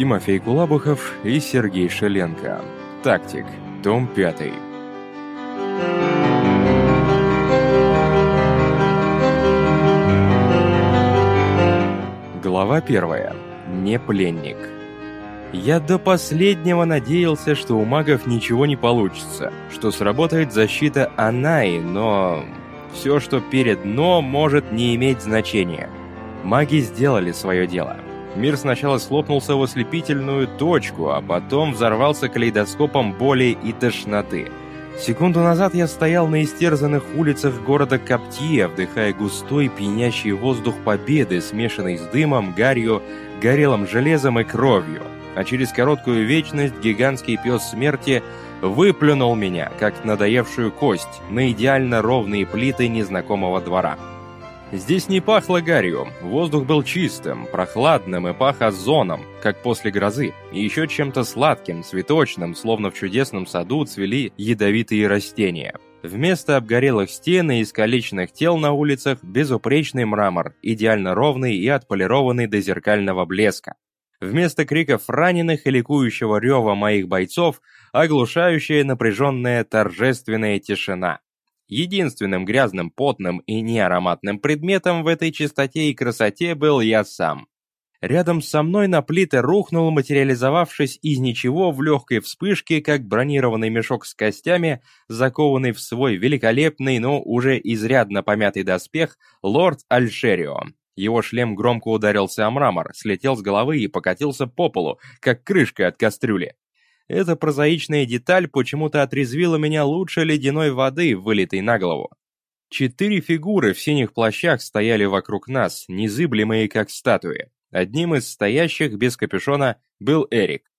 Тимофей Кулабухов и Сергей Шеленко. Тактик. Том 5. Глава 1. Не пленник. Я до последнего надеялся, что у магов ничего не получится, что сработает защита Анаи, но... Все, что перед «но», может не иметь значения. Маги сделали свое дело. Мир сначала слопнулся в ослепительную точку, а потом взорвался калейдоскопом боли и тошноты. Секунду назад я стоял на истерзанных улицах города Коптия, вдыхая густой пьянящий воздух победы, смешанный с дымом, гарью, горелым железом и кровью. А через короткую вечность гигантский пес смерти выплюнул меня, как надоевшую кость, на идеально ровные плиты незнакомого двора. Здесь не пахло гарью, воздух был чистым, прохладным и пах озоном, как после грозы, и еще чем-то сладким, цветочным, словно в чудесном саду цвели ядовитые растения. Вместо обгорелых стен и искалеченных тел на улицах безупречный мрамор, идеально ровный и отполированный до зеркального блеска. Вместо криков раненых и ликующего рева моих бойцов оглушающая напряженная торжественная тишина. Единственным грязным, потным и неароматным предметом в этой чистоте и красоте был я сам. Рядом со мной на плиты рухнул, материализовавшись из ничего в легкой вспышке, как бронированный мешок с костями, закованный в свой великолепный, но уже изрядно помятый доспех, лорд Альшерио. Его шлем громко ударился о мрамор, слетел с головы и покатился по полу, как крышка от кастрюли. Эта прозаичная деталь почему-то отрезвила меня лучше ледяной воды, вылитой на голову. Четыре фигуры в синих плащах стояли вокруг нас, незыблемые как статуи. Одним из стоящих без капюшона был Эрик.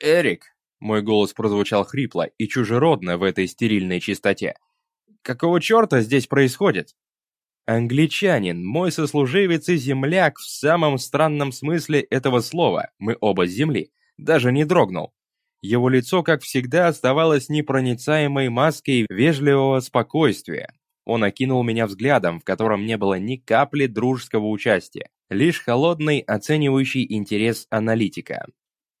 «Эрик!» — мой голос прозвучал хрипло и чужеродно в этой стерильной чистоте. «Какого черта здесь происходит?» Англичанин, мой сослуживец и земляк в самом странном смысле этого слова, мы оба с земли, даже не дрогнул. Его лицо, как всегда, оставалось непроницаемой маской вежливого спокойствия. Он окинул меня взглядом, в котором не было ни капли дружеского участия, лишь холодный, оценивающий интерес аналитика.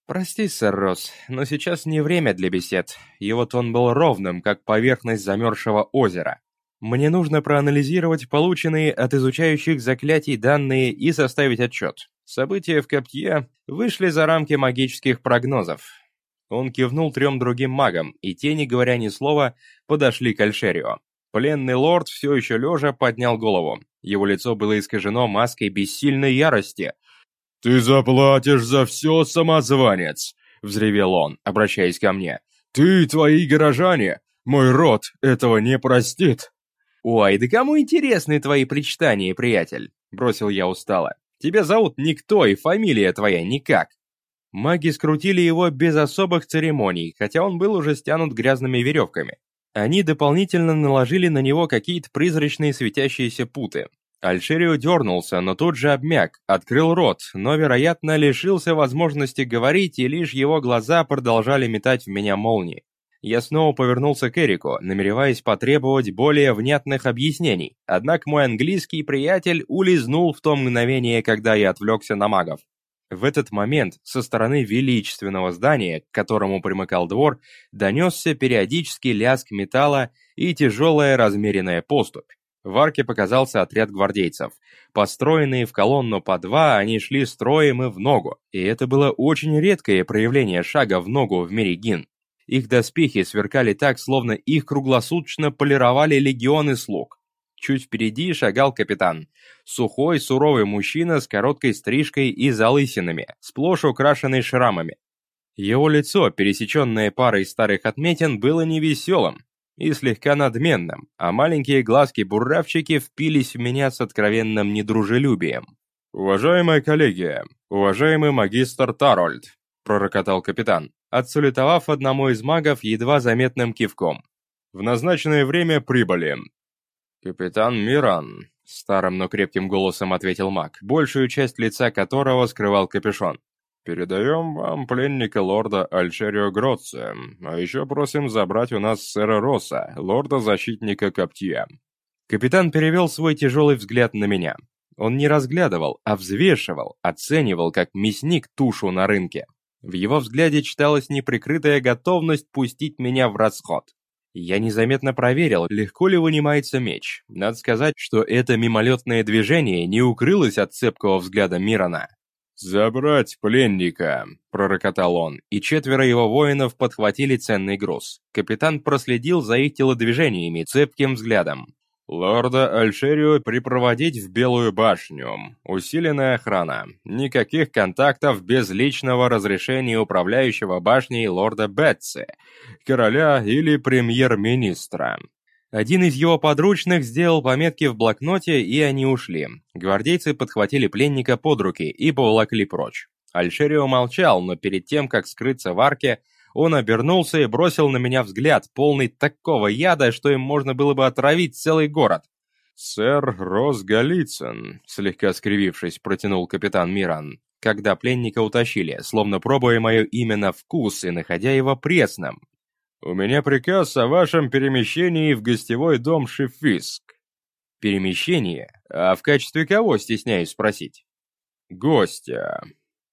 «Прости, сэр Росс, но сейчас не время для бесед. Его тон был ровным, как поверхность замерзшего озера. Мне нужно проанализировать полученные от изучающих заклятий данные и составить отчет. События в Коптье вышли за рамки магических прогнозов. Он кивнул трем другим магам, и те, не говоря ни слова, подошли к Альшерио. Пленный лорд, все еще лежа, поднял голову. Его лицо было искажено маской бессильной ярости. «Ты заплатишь за все, самозванец!» — взревел он, обращаясь ко мне. «Ты и твои горожане! Мой род этого не простит!» «Ой, да кому интересны твои причитания, приятель?» — бросил я устало. «Тебя зовут никто, и фамилия твоя никак. Маги скрутили его без особых церемоний, хотя он был уже стянут грязными веревками. Они дополнительно наложили на него какие-то призрачные светящиеся путы. Альшерио дернулся, но тут же обмяк, открыл рот, но, вероятно, лишился возможности говорить, и лишь его глаза продолжали метать в меня молнии. Я снова повернулся к Эрику, намереваясь потребовать более внятных объяснений, однако мой английский приятель улизнул в то мгновение, когда я отвлекся на магов. В этот момент со стороны величественного здания, к которому примыкал двор, донесся периодический лязг металла и тяжелая размеренная поступь. В арке показался отряд гвардейцев. Построенные в колонну по два, они шли строем и в ногу, и это было очень редкое проявление шага в ногу в мире гин. Их доспехи сверкали так, словно их круглосуточно полировали легионы слуг. Чуть впереди шагал капитан. Сухой, суровый мужчина с короткой стрижкой и залысинами, сплошь украшенный шрамами. Его лицо, пересеченное парой старых отметин, было невеселым и слегка надменным, а маленькие глазки-буравчики впились в меня с откровенным недружелюбием. «Уважаемая коллегия, уважаемый магистр Тарольд», — пророкотал капитан, отсулетовав одному из магов едва заметным кивком. В назначенное время прибыли». «Капитан Миран», — старым, но крепким голосом ответил маг, большую часть лица которого скрывал капюшон. «Передаем вам пленника лорда Альчерио Гроцци, а еще просим забрать у нас сэра Росса, лорда-защитника Коптия». Капитан перевел свой тяжелый взгляд на меня. Он не разглядывал, а взвешивал, оценивал, как мясник тушу на рынке. В его взгляде читалась неприкрытая готовность пустить меня в расход. Я незаметно проверил, легко ли вынимается меч. Надо сказать, что это мимолетное движение не укрылось от цепкого взгляда Мирона. «Забрать пленника!» – пророкотал он, и четверо его воинов подхватили ценный груз. Капитан проследил за их телодвижениями цепким взглядом. «Лорда Альшерио припроводить в Белую башню. Усиленная охрана. Никаких контактов без личного разрешения управляющего башней лорда Бетси, короля или премьер-министра. Один из его подручных сделал пометки в блокноте, и они ушли. Гвардейцы подхватили пленника под руки и поволокли прочь. Альшерио молчал, но перед тем, как скрыться в арке, он обернулся и бросил на меня взгляд, полный такого яда, что им можно было бы отравить целый город. «Сэр Рос Голицын», — слегка скривившись, протянул капитан Миран, когда пленника утащили, словно пробуя мое имя на вкус и находя его пресным. «У меня приказ о вашем перемещении в гостевой дом Шифиск». «Перемещение? А в качестве кого, стесняюсь спросить?» «Гостя».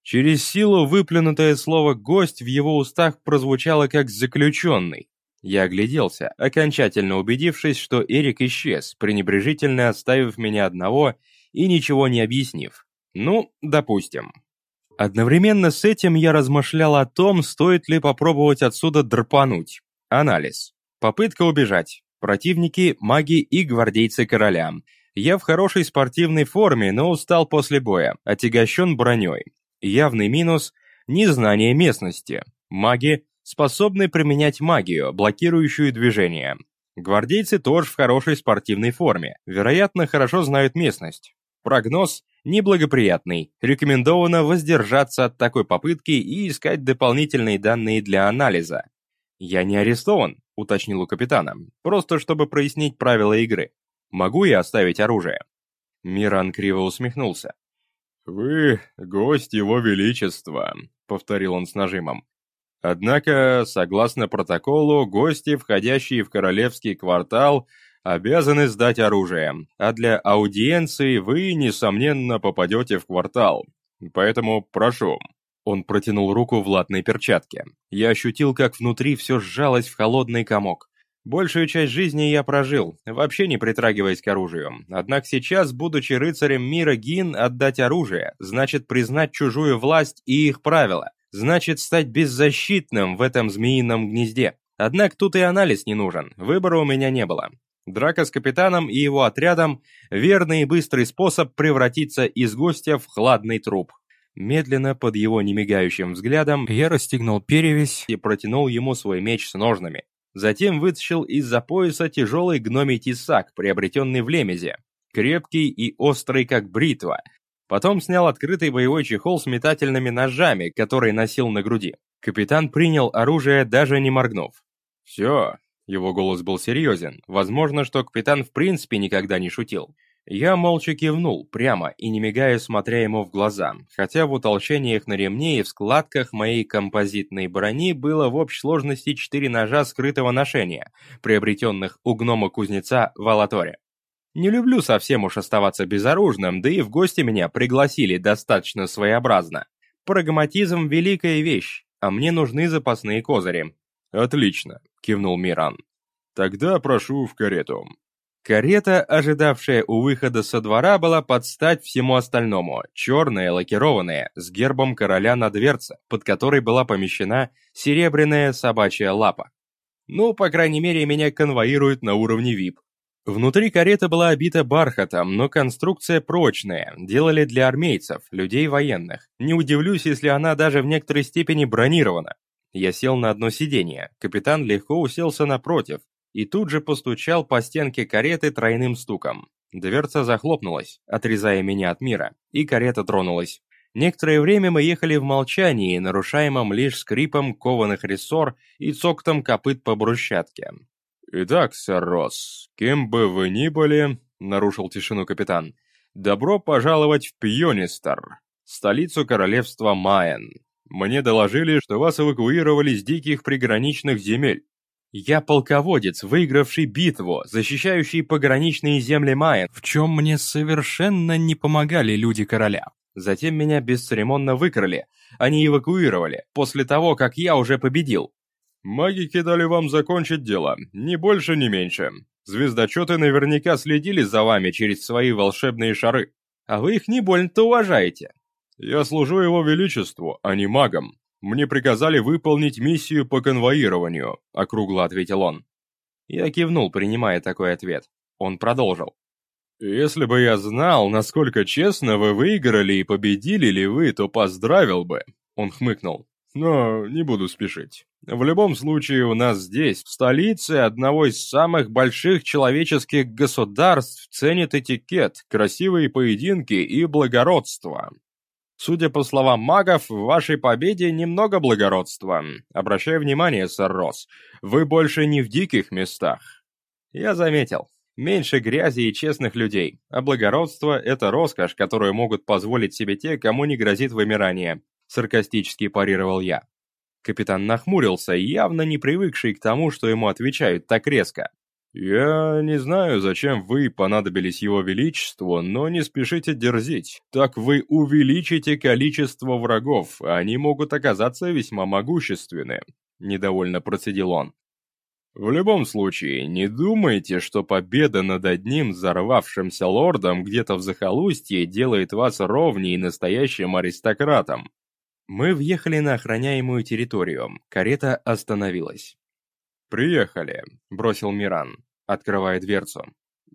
Через силу выплюнутое слово «гость» в его устах прозвучало как «заключенный». Я огляделся, окончательно убедившись, что Эрик исчез, пренебрежительно оставив меня одного и ничего не объяснив. Ну, допустим. Одновременно с этим я размышлял о том, стоит ли попробовать отсюда дрпануть. Анализ. Попытка убежать. Противники – маги и гвардейцы короля. Я в хорошей спортивной форме, но устал после боя, отягощен броней. Явный минус – незнание местности. Маги способны применять магию, блокирующую движение. Гвардейцы тоже в хорошей спортивной форме, вероятно, хорошо знают местность. Прогноз неблагоприятный. Рекомендовано воздержаться от такой попытки и искать дополнительные данные для анализа. «Я не арестован», — уточнил у капитана, просто чтобы прояснить правила игры. «Могу я оставить оружие?» Миран криво усмехнулся. «Вы гость его величества», — повторил он с нажимом. «Однако, согласно протоколу, гости, входящие в королевский квартал, обязаны сдать оружие, а для аудиенции вы, несомненно, попадете в квартал. Поэтому прошу». Он протянул руку в латной перчатке. Я ощутил, как внутри все сжалось в холодный комок. Большую часть жизни я прожил, вообще не притрагиваясь к оружию. Однако сейчас, будучи рыцарем мира Гин, отдать оружие, значит признать чужую власть и их правила, значит стать беззащитным в этом змеином гнезде. Однако тут и анализ не нужен, выбора у меня не было. Драка с капитаном и его отрядом – верный и быстрый способ превратиться из гостя в хладный труп. Медленно, под его немигающим взглядом, я расстегнул перевязь и протянул ему свой меч с ножнами. Затем вытащил из-за пояса тяжелый гномий тесак, приобретенный в Лемезе. Крепкий и острый, как бритва. Потом снял открытый боевой чехол с метательными ножами, который носил на груди. Капитан принял оружие, даже не моргнув. «Все, его голос был серьезен. Возможно, что капитан в принципе никогда не шутил. Я молча кивнул, прямо и не мигая смотря ему в глаза, хотя в утолщениях на ремне и в складках моей композитной брони было в общей сложности четыре ножа скрытого ношения, приобретенных у гнома-кузнеца в Алаторе. Не люблю совсем уж оставаться безоружным, да и в гости меня пригласили достаточно своеобразно. Прагматизм – великая вещь, а мне нужны запасные козыри. «Отлично», — кивнул Миран. «Тогда прошу в карету». Карета, ожидавшая у выхода со двора, была под стать всему остальному, черная, лакированная, с гербом короля на дверце, под которой была помещена серебряная собачья лапа. Ну, по крайней мере, меня конвоируют на уровне VIP. Внутри карета была обита бархатом, но конструкция прочная, делали для армейцев, людей военных. Не удивлюсь, если она даже в некоторой степени бронирована. Я сел на одно сиденье, капитан легко уселся напротив и тут же постучал по стенке кареты тройным стуком. Дверца захлопнулась, отрезая меня от мира, и карета тронулась. Некоторое время мы ехали в молчании, нарушаемом лишь скрипом кованых рессор и цоктом копыт по брусчатке. «Итак, сэр Росс, кем бы вы ни были, — нарушил тишину капитан, — добро пожаловать в Пьонистер, столицу королевства Майен. Мне доложили, что вас эвакуировали с диких приграничных земель. Я полководец, выигравший битву, защищающий пограничные земли Майен, в чем мне совершенно не помогали люди короля. Затем меня бесцеремонно выкрали, они эвакуировали, после того, как я уже победил. Маги кидали вам закончить дело, ни больше, ни меньше. Звездочеты наверняка следили за вами через свои волшебные шары, а вы их не больно-то уважаете. Я служу его величеству, а не магам. Мне приказали выполнить миссию по конвоированию», — округло ответил он. Я кивнул, принимая такой ответ. Он продолжил. «Если бы я знал, насколько честно вы выиграли и победили ли вы, то поздравил бы», — он хмыкнул. «Но не буду спешить. В любом случае, у нас здесь, в столице одного из самых больших человеческих государств, ценит этикет, красивые поединки и благородство. Судя по словам магов, в вашей победе немного благородства. Обращаю внимание, сэр Росс, вы больше не в диких местах. Я заметил. Меньше грязи и честных людей, а благородство — это роскошь, которую могут позволить себе те, кому не грозит вымирание. Саркастически парировал я. Капитан нахмурился, явно не привыкший к тому, что ему отвечают так резко. «Я не знаю, зачем вы понадобились его величеству, но не спешите дерзить. Так вы увеличите количество врагов, они могут оказаться весьма могущественны», — недовольно процедил он. «В любом случае, не думайте, что победа над одним взорвавшимся лордом где-то в захолустье делает вас ровней настоящим аристократом». Мы въехали на охраняемую территорию, карета остановилась. «Приехали», — бросил Миран открывая дверцу.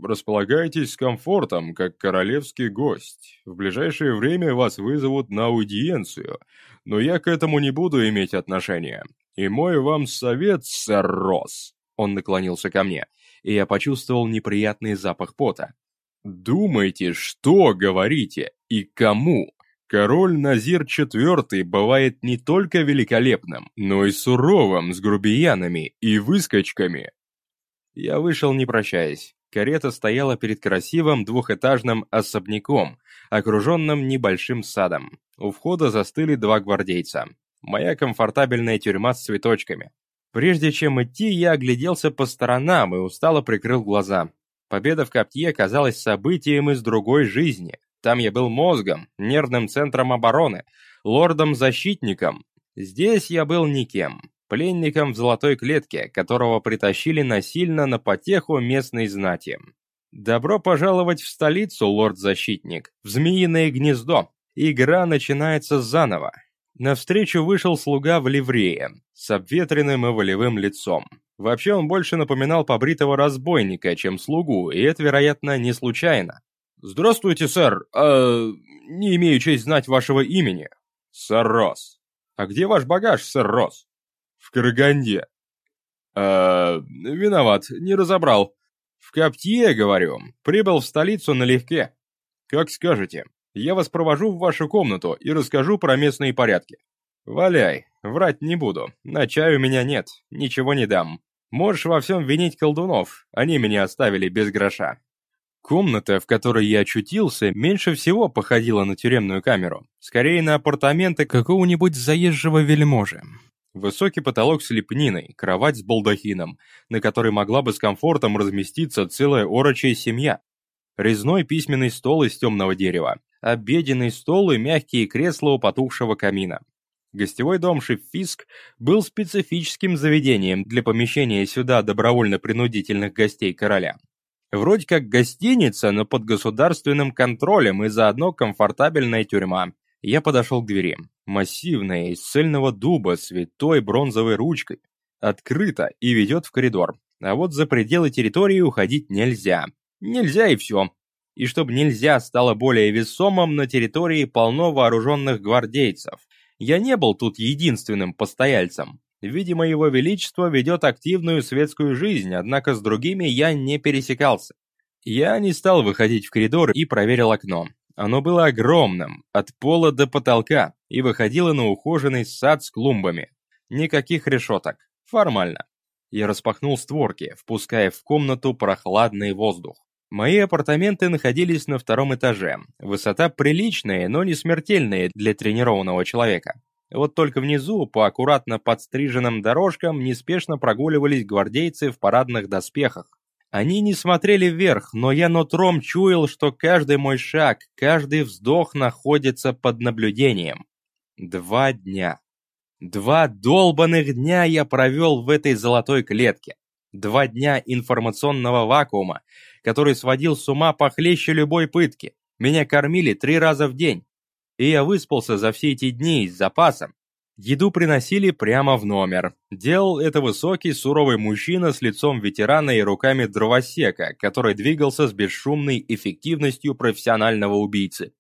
«Располагайтесь с комфортом, как королевский гость. В ближайшее время вас вызовут на аудиенцию, но я к этому не буду иметь отношения. И мой вам совет, сэр Росс!» Он наклонился ко мне, и я почувствовал неприятный запах пота. «Думайте, что говорите и кому!» Король Назир IV бывает не только великолепным, но и суровым с грубиянами и выскочками. Я вышел, не прощаясь. Карета стояла перед красивым двухэтажным особняком, окруженным небольшим садом. У входа застыли два гвардейца. Моя комфортабельная тюрьма с цветочками. Прежде чем идти, я огляделся по сторонам и устало прикрыл глаза. Победа в Коптье казалась событием из другой жизни. Там я был мозгом, нервным центром обороны, лордом-защитником. Здесь я был никем пленником в золотой клетке, которого притащили насильно на потеху местной знати. «Добро пожаловать в столицу, лорд-защитник, в Змеиное гнездо. Игра начинается заново». Навстречу вышел слуга в ливрее, с обветренным и волевым лицом. Вообще он больше напоминал побритого разбойника, чем слугу, и это, вероятно, не случайно. «Здравствуйте, сэр. Э, не имею честь знать вашего имени». «Сэр Росс». «А где ваш багаж, сэр Росс?» В Караганде. Э, виноват, не разобрал. В Коптье, говорю, прибыл в столицу налегке. Как скажете, я вас провожу в вашу комнату и расскажу про местные порядки. Валяй, врать не буду, на чай у меня нет, ничего не дам. Можешь во всем винить колдунов, они меня оставили без гроша. Комната, в которой я очутился, меньше всего походила на тюремную камеру, скорее на апартаменты какого-нибудь заезжего вельможи. Высокий потолок с лепниной, кровать с балдахином, на которой могла бы с комфортом разместиться целая орочая семья. Резной письменный стол из темного дерева, обеденный стол и мягкие кресла у потухшего камина. Гостевой дом Шиффиск был специфическим заведением для помещения сюда добровольно-принудительных гостей короля. Вроде как гостиница, но под государственным контролем и заодно комфортабельная тюрьма. Я подошел к двери. Массивная, из цельного дуба, с витой бронзовой ручкой. Открыто и ведет в коридор. А вот за пределы территории уходить нельзя. Нельзя и все. И чтобы нельзя стало более весомым, на территории полно вооруженных гвардейцев. Я не был тут единственным постояльцем. Видимо, его величество ведет активную светскую жизнь, однако с другими я не пересекался. Я не стал выходить в коридор и проверил окно. Оно было огромным, от пола до потолка, и выходило на ухоженный сад с клумбами. Никаких решеток. Формально. Я распахнул створки, впуская в комнату прохладный воздух. Мои апартаменты находились на втором этаже. Высота приличная, но не смертельная для тренированного человека. Вот только внизу, по аккуратно подстриженным дорожкам, неспешно прогуливались гвардейцы в парадных доспехах. Они не смотрели вверх, но я нутром чуял, что каждый мой шаг, каждый вздох находится под наблюдением. Два дня. Два долбанных дня я провел в этой золотой клетке. Два дня информационного вакуума, который сводил с ума похлеще любой пытки. Меня кормили три раза в день. И я выспался за все эти дни с запасом. Еду приносили прямо в номер. Делал это высокий, суровый мужчина с лицом ветерана и руками дровосека, который двигался с бесшумной эффективностью профессионального убийцы.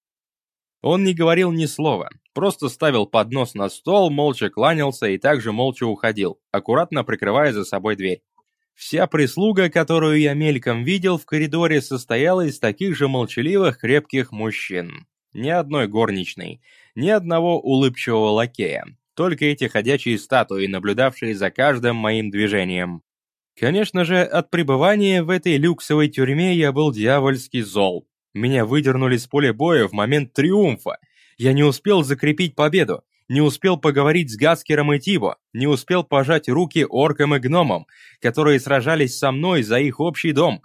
Он не говорил ни слова, просто ставил поднос на стол, молча кланялся и также молча уходил, аккуратно прикрывая за собой дверь. Вся прислуга, которую я мельком видел в коридоре, состояла из таких же молчаливых, крепких мужчин. Ни одной горничной, ни одного улыбчивого лакея. Только эти ходячие статуи, наблюдавшие за каждым моим движением. Конечно же, от пребывания в этой люксовой тюрьме я был дьявольски зол. Меня выдернули с поля боя в момент триумфа. Я не успел закрепить победу, не успел поговорить с Гаскером и Тибо, не успел пожать руки оркам и гномам, которые сражались со мной за их общий дом.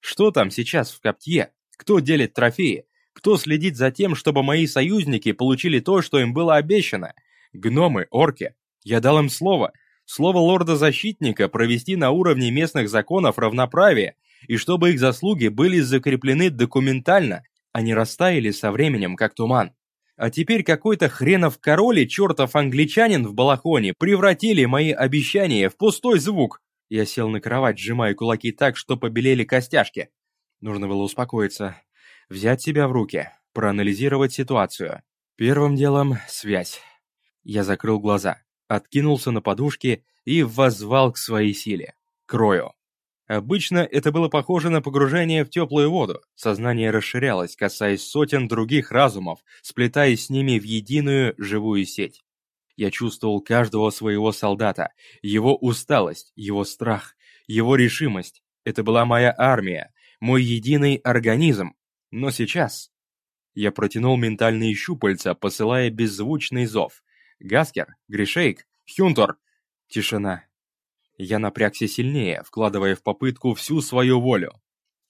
Что там сейчас в Коптье? Кто делит трофеи? Кто следит за тем, чтобы мои союзники получили то, что им было обещано? Гномы, орки. Я дал им слово. Слово лорда-защитника провести на уровне местных законов равноправие, и чтобы их заслуги были закреплены документально, а не растаяли со временем, как туман. А теперь какой-то хренов король и чертов англичанин в балахоне превратили мои обещания в пустой звук. Я сел на кровать, сжимая кулаки так, что побелели костяшки. Нужно было успокоиться, взять себя в руки, проанализировать ситуацию. Первым делом — связь. Я закрыл глаза, откинулся на подушке и воззвал к своей силе. Крою. Обычно это было похоже на погружение в теплую воду. Сознание расширялось, касаясь сотен других разумов, сплетаясь с ними в единую живую сеть. Я чувствовал каждого своего солдата, его усталость, его страх, его решимость. Это была моя армия, мой единый организм. Но сейчас... Я протянул ментальные щупальца, посылая беззвучный зов. Гаскер, Гришейк, Хюнтор. Тишина. Я напрягся сильнее, вкладывая в попытку всю свою волю.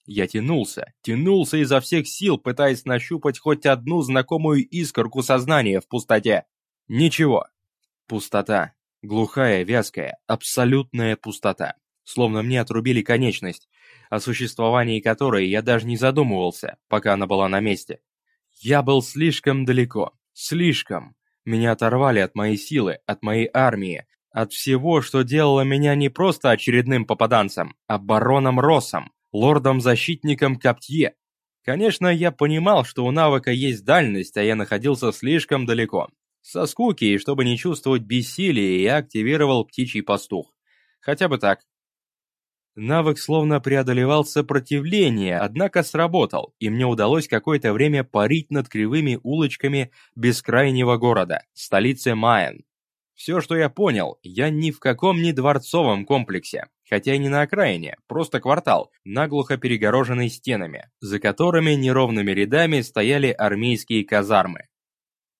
Я тянулся, тянулся изо всех сил, пытаясь нащупать хоть одну знакомую искорку сознания в пустоте. Ничего. Пустота. Глухая, вязкая, абсолютная пустота. Словно мне отрубили конечность, о существовании которой я даже не задумывался, пока она была на месте. Я был слишком далеко. Слишком. Меня оторвали от моей силы, от моей армии, от всего, что делало меня не просто очередным попаданцем, а бароном Россом, лордом-защитником Каптье. Конечно, я понимал, что у навыка есть дальность, а я находился слишком далеко. Со скуки, и чтобы не чувствовать бессилие, я активировал птичий пастух. Хотя бы так. Навык словно преодолевал сопротивление, однако сработал, и мне удалось какое-то время парить над кривыми улочками бескрайнего города, столицы Майен. Все, что я понял, я ни в каком не дворцовом комплексе, хотя и не на окраине, просто квартал, наглухо перегороженный стенами, за которыми неровными рядами стояли армейские казармы.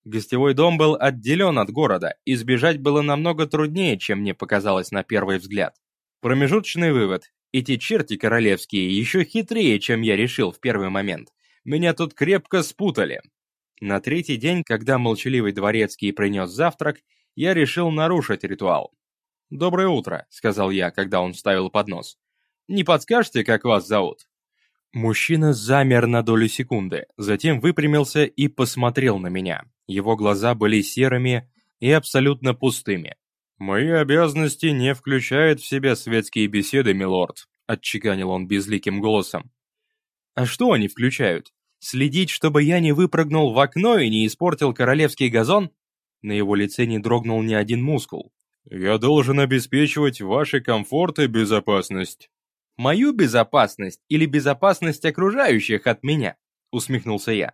Гостевой дом был отделен от города, и сбежать было намного труднее, чем мне показалось на первый взгляд. Промежуточный вывод. Эти черти королевские еще хитрее, чем я решил в первый момент. Меня тут крепко спутали. На третий день, когда молчаливый дворецкий принес завтрак, я решил нарушить ритуал. «Доброе утро», — сказал я, когда он вставил поднос. «Не подскажете, как вас зовут?» Мужчина замер на долю секунды, затем выпрямился и посмотрел на меня. Его глаза были серыми и абсолютно пустыми. «Мои обязанности не включают в себя светские беседы, милорд», — отчеканил он безликим голосом. «А что они включают? Следить, чтобы я не выпрыгнул в окно и не испортил королевский газон? На его лице не дрогнул ни один мускул. «Я должен обеспечивать ваши комфорт и безопасность». «Мою безопасность или безопасность окружающих от меня?» усмехнулся я.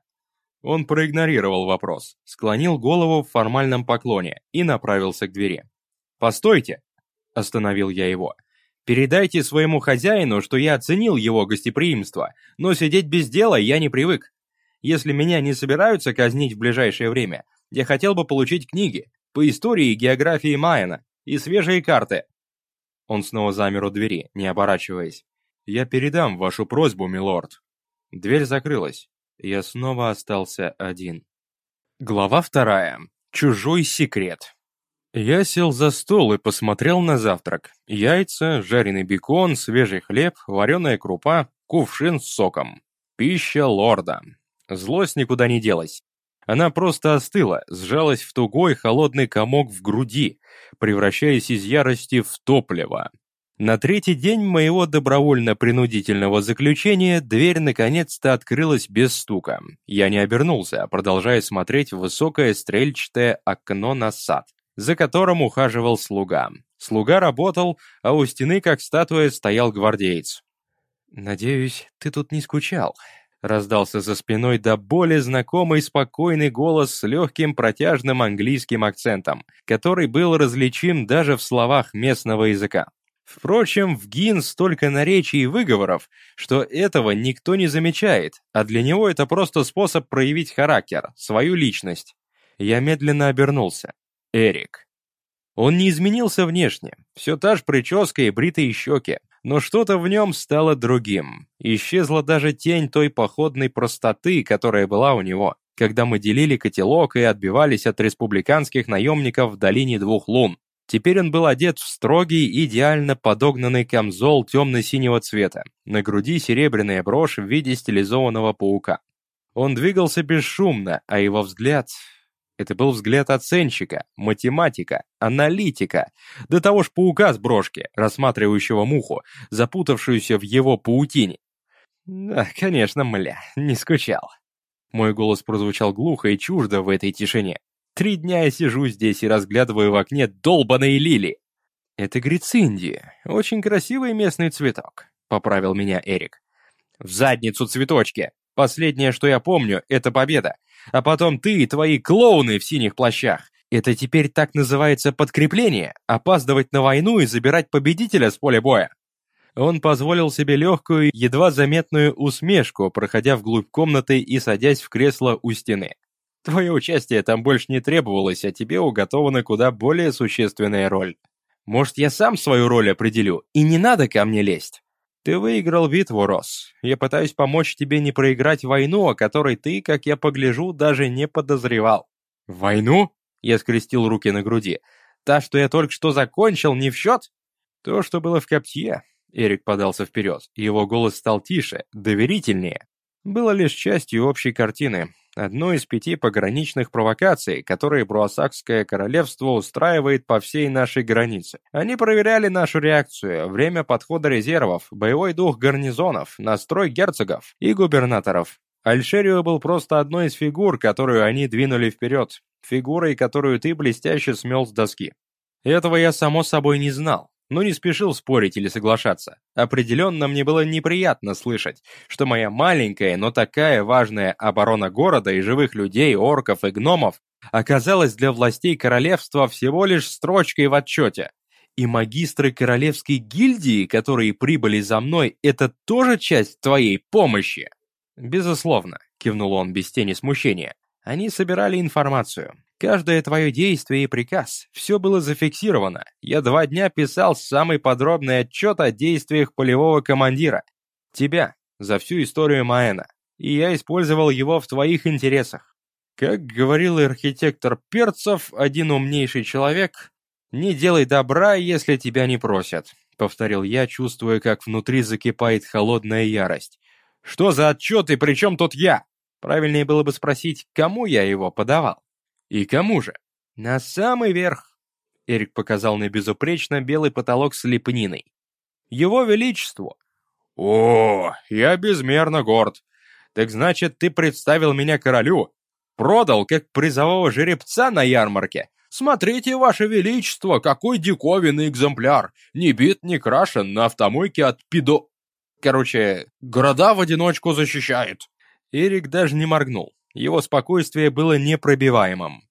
Он проигнорировал вопрос, склонил голову в формальном поклоне и направился к двери. «Постойте!» – остановил я его. Передайте своему хозяину, что я оценил его гостеприимство, но сидеть без дела я не привык. Если меня не собираются казнить в ближайшее время, я хотел бы получить книги по истории и географии Майена и свежие карты». Он снова замер у двери, не оборачиваясь. «Я передам вашу просьбу, милорд». Дверь закрылась. Я снова остался один. Глава вторая. Чужой секрет. Я сел за стол и посмотрел на завтрак. Яйца, жареный бекон, свежий хлеб, вареная крупа, кувшин с соком. Пища лорда. Злость никуда не делась. Она просто остыла, сжалась в тугой холодный комок в груди, превращаясь из ярости в топливо. На третий день моего добровольно-принудительного заключения дверь наконец-то открылась без стука. Я не обернулся, продолжая смотреть в высокое стрельчатое окно на сад за которым ухаживал слуга. Слуга работал, а у стены, как статуя, стоял гвардеец. «Надеюсь, ты тут не скучал?» Раздался за спиной до боли знакомый спокойный голос с легким протяжным английским акцентом, который был различим даже в словах местного языка. Впрочем, в Гин столько наречий и выговоров, что этого никто не замечает, а для него это просто способ проявить характер, свою личность. Я медленно обернулся. Эрик. Он не изменился внешне, все та же прическа и бритые щеки, но что-то в нем стало другим. Исчезла даже тень той походной простоты, которая была у него, когда мы делили котелок и отбивались от республиканских наемников в долине двух лун. Теперь он был одет в строгий, идеально подогнанный камзол темно-синего цвета, на груди серебряная брошь в виде стилизованного паука. Он двигался бесшумно, а его взгляд это был взгляд оценщика, математика, аналитика, до того ж паука с брошки, рассматривающего муху, запутавшуюся в его паутине. Да, конечно, мля, не скучал. Мой голос прозвучал глухо и чуждо в этой тишине. Три дня я сижу здесь и разглядываю в окне долбаные лили. Это грициндия, очень красивый местный цветок, поправил меня Эрик. В задницу цветочки. Последнее, что я помню, это победа. А потом ты и твои клоуны в синих плащах. Это теперь так называется подкрепление, опаздывать на войну и забирать победителя с поля боя. Он позволил себе легкую, едва заметную усмешку, проходя вглубь комнаты и садясь в кресло у стены. Твое участие там больше не требовалось, а тебе уготована куда более существенная роль. Может, я сам свою роль определю, и не надо ко мне лезть? Ты выиграл битву, Рос. Я пытаюсь помочь тебе не проиграть войну, о которой ты, как я погляжу, даже не подозревал. Войну? Я скрестил руки на груди. Та, что я только что закончил, не в счет? То, что было в Коптье. Эрик подался вперед. Его голос стал тише, доверительнее. Было лишь частью общей картины одной из пяти пограничных провокаций, которые Бруасакское королевство устраивает по всей нашей границе. Они проверяли нашу реакцию, время подхода резервов, боевой дух гарнизонов, настрой герцогов и губернаторов. Альшерио был просто одной из фигур, которую они двинули вперед, фигурой, которую ты блестяще смел с доски. Этого я, само собой, не знал но не спешил спорить или соглашаться. Определенно мне было неприятно слышать, что моя маленькая, но такая важная оборона города и живых людей, орков и гномов оказалась для властей королевства всего лишь строчкой в отчете. И магистры королевской гильдии, которые прибыли за мной, это тоже часть твоей помощи? Безусловно, кивнул он без тени смущения. Они собирали информацию. Каждое твое действие и приказ, все было зафиксировано. Я два дня писал самый подробный отчет о действиях полевого командира. Тебя, за всю историю Маэна. И я использовал его в твоих интересах. Как говорил архитектор Перцев, один умнейший человек, «Не делай добра, если тебя не просят», — повторил я, чувствуя, как внутри закипает холодная ярость. «Что за отчет и при чем тут я?» Правильнее было бы спросить, кому я его подавал. «И кому же?» «На самый верх!» Эрик показал на безупречно белый потолок с лепниной. «Его Величеству!» «О, я безмерно горд! Так значит, ты представил меня королю? Продал, как призового жеребца на ярмарке? Смотрите, Ваше Величество, какой диковинный экземпляр! Не бит, не крашен, на автомойке от пидо... Короче, города в одиночку защищает!» Эрик даже не моргнул. Его спокойствие было непробиваемым.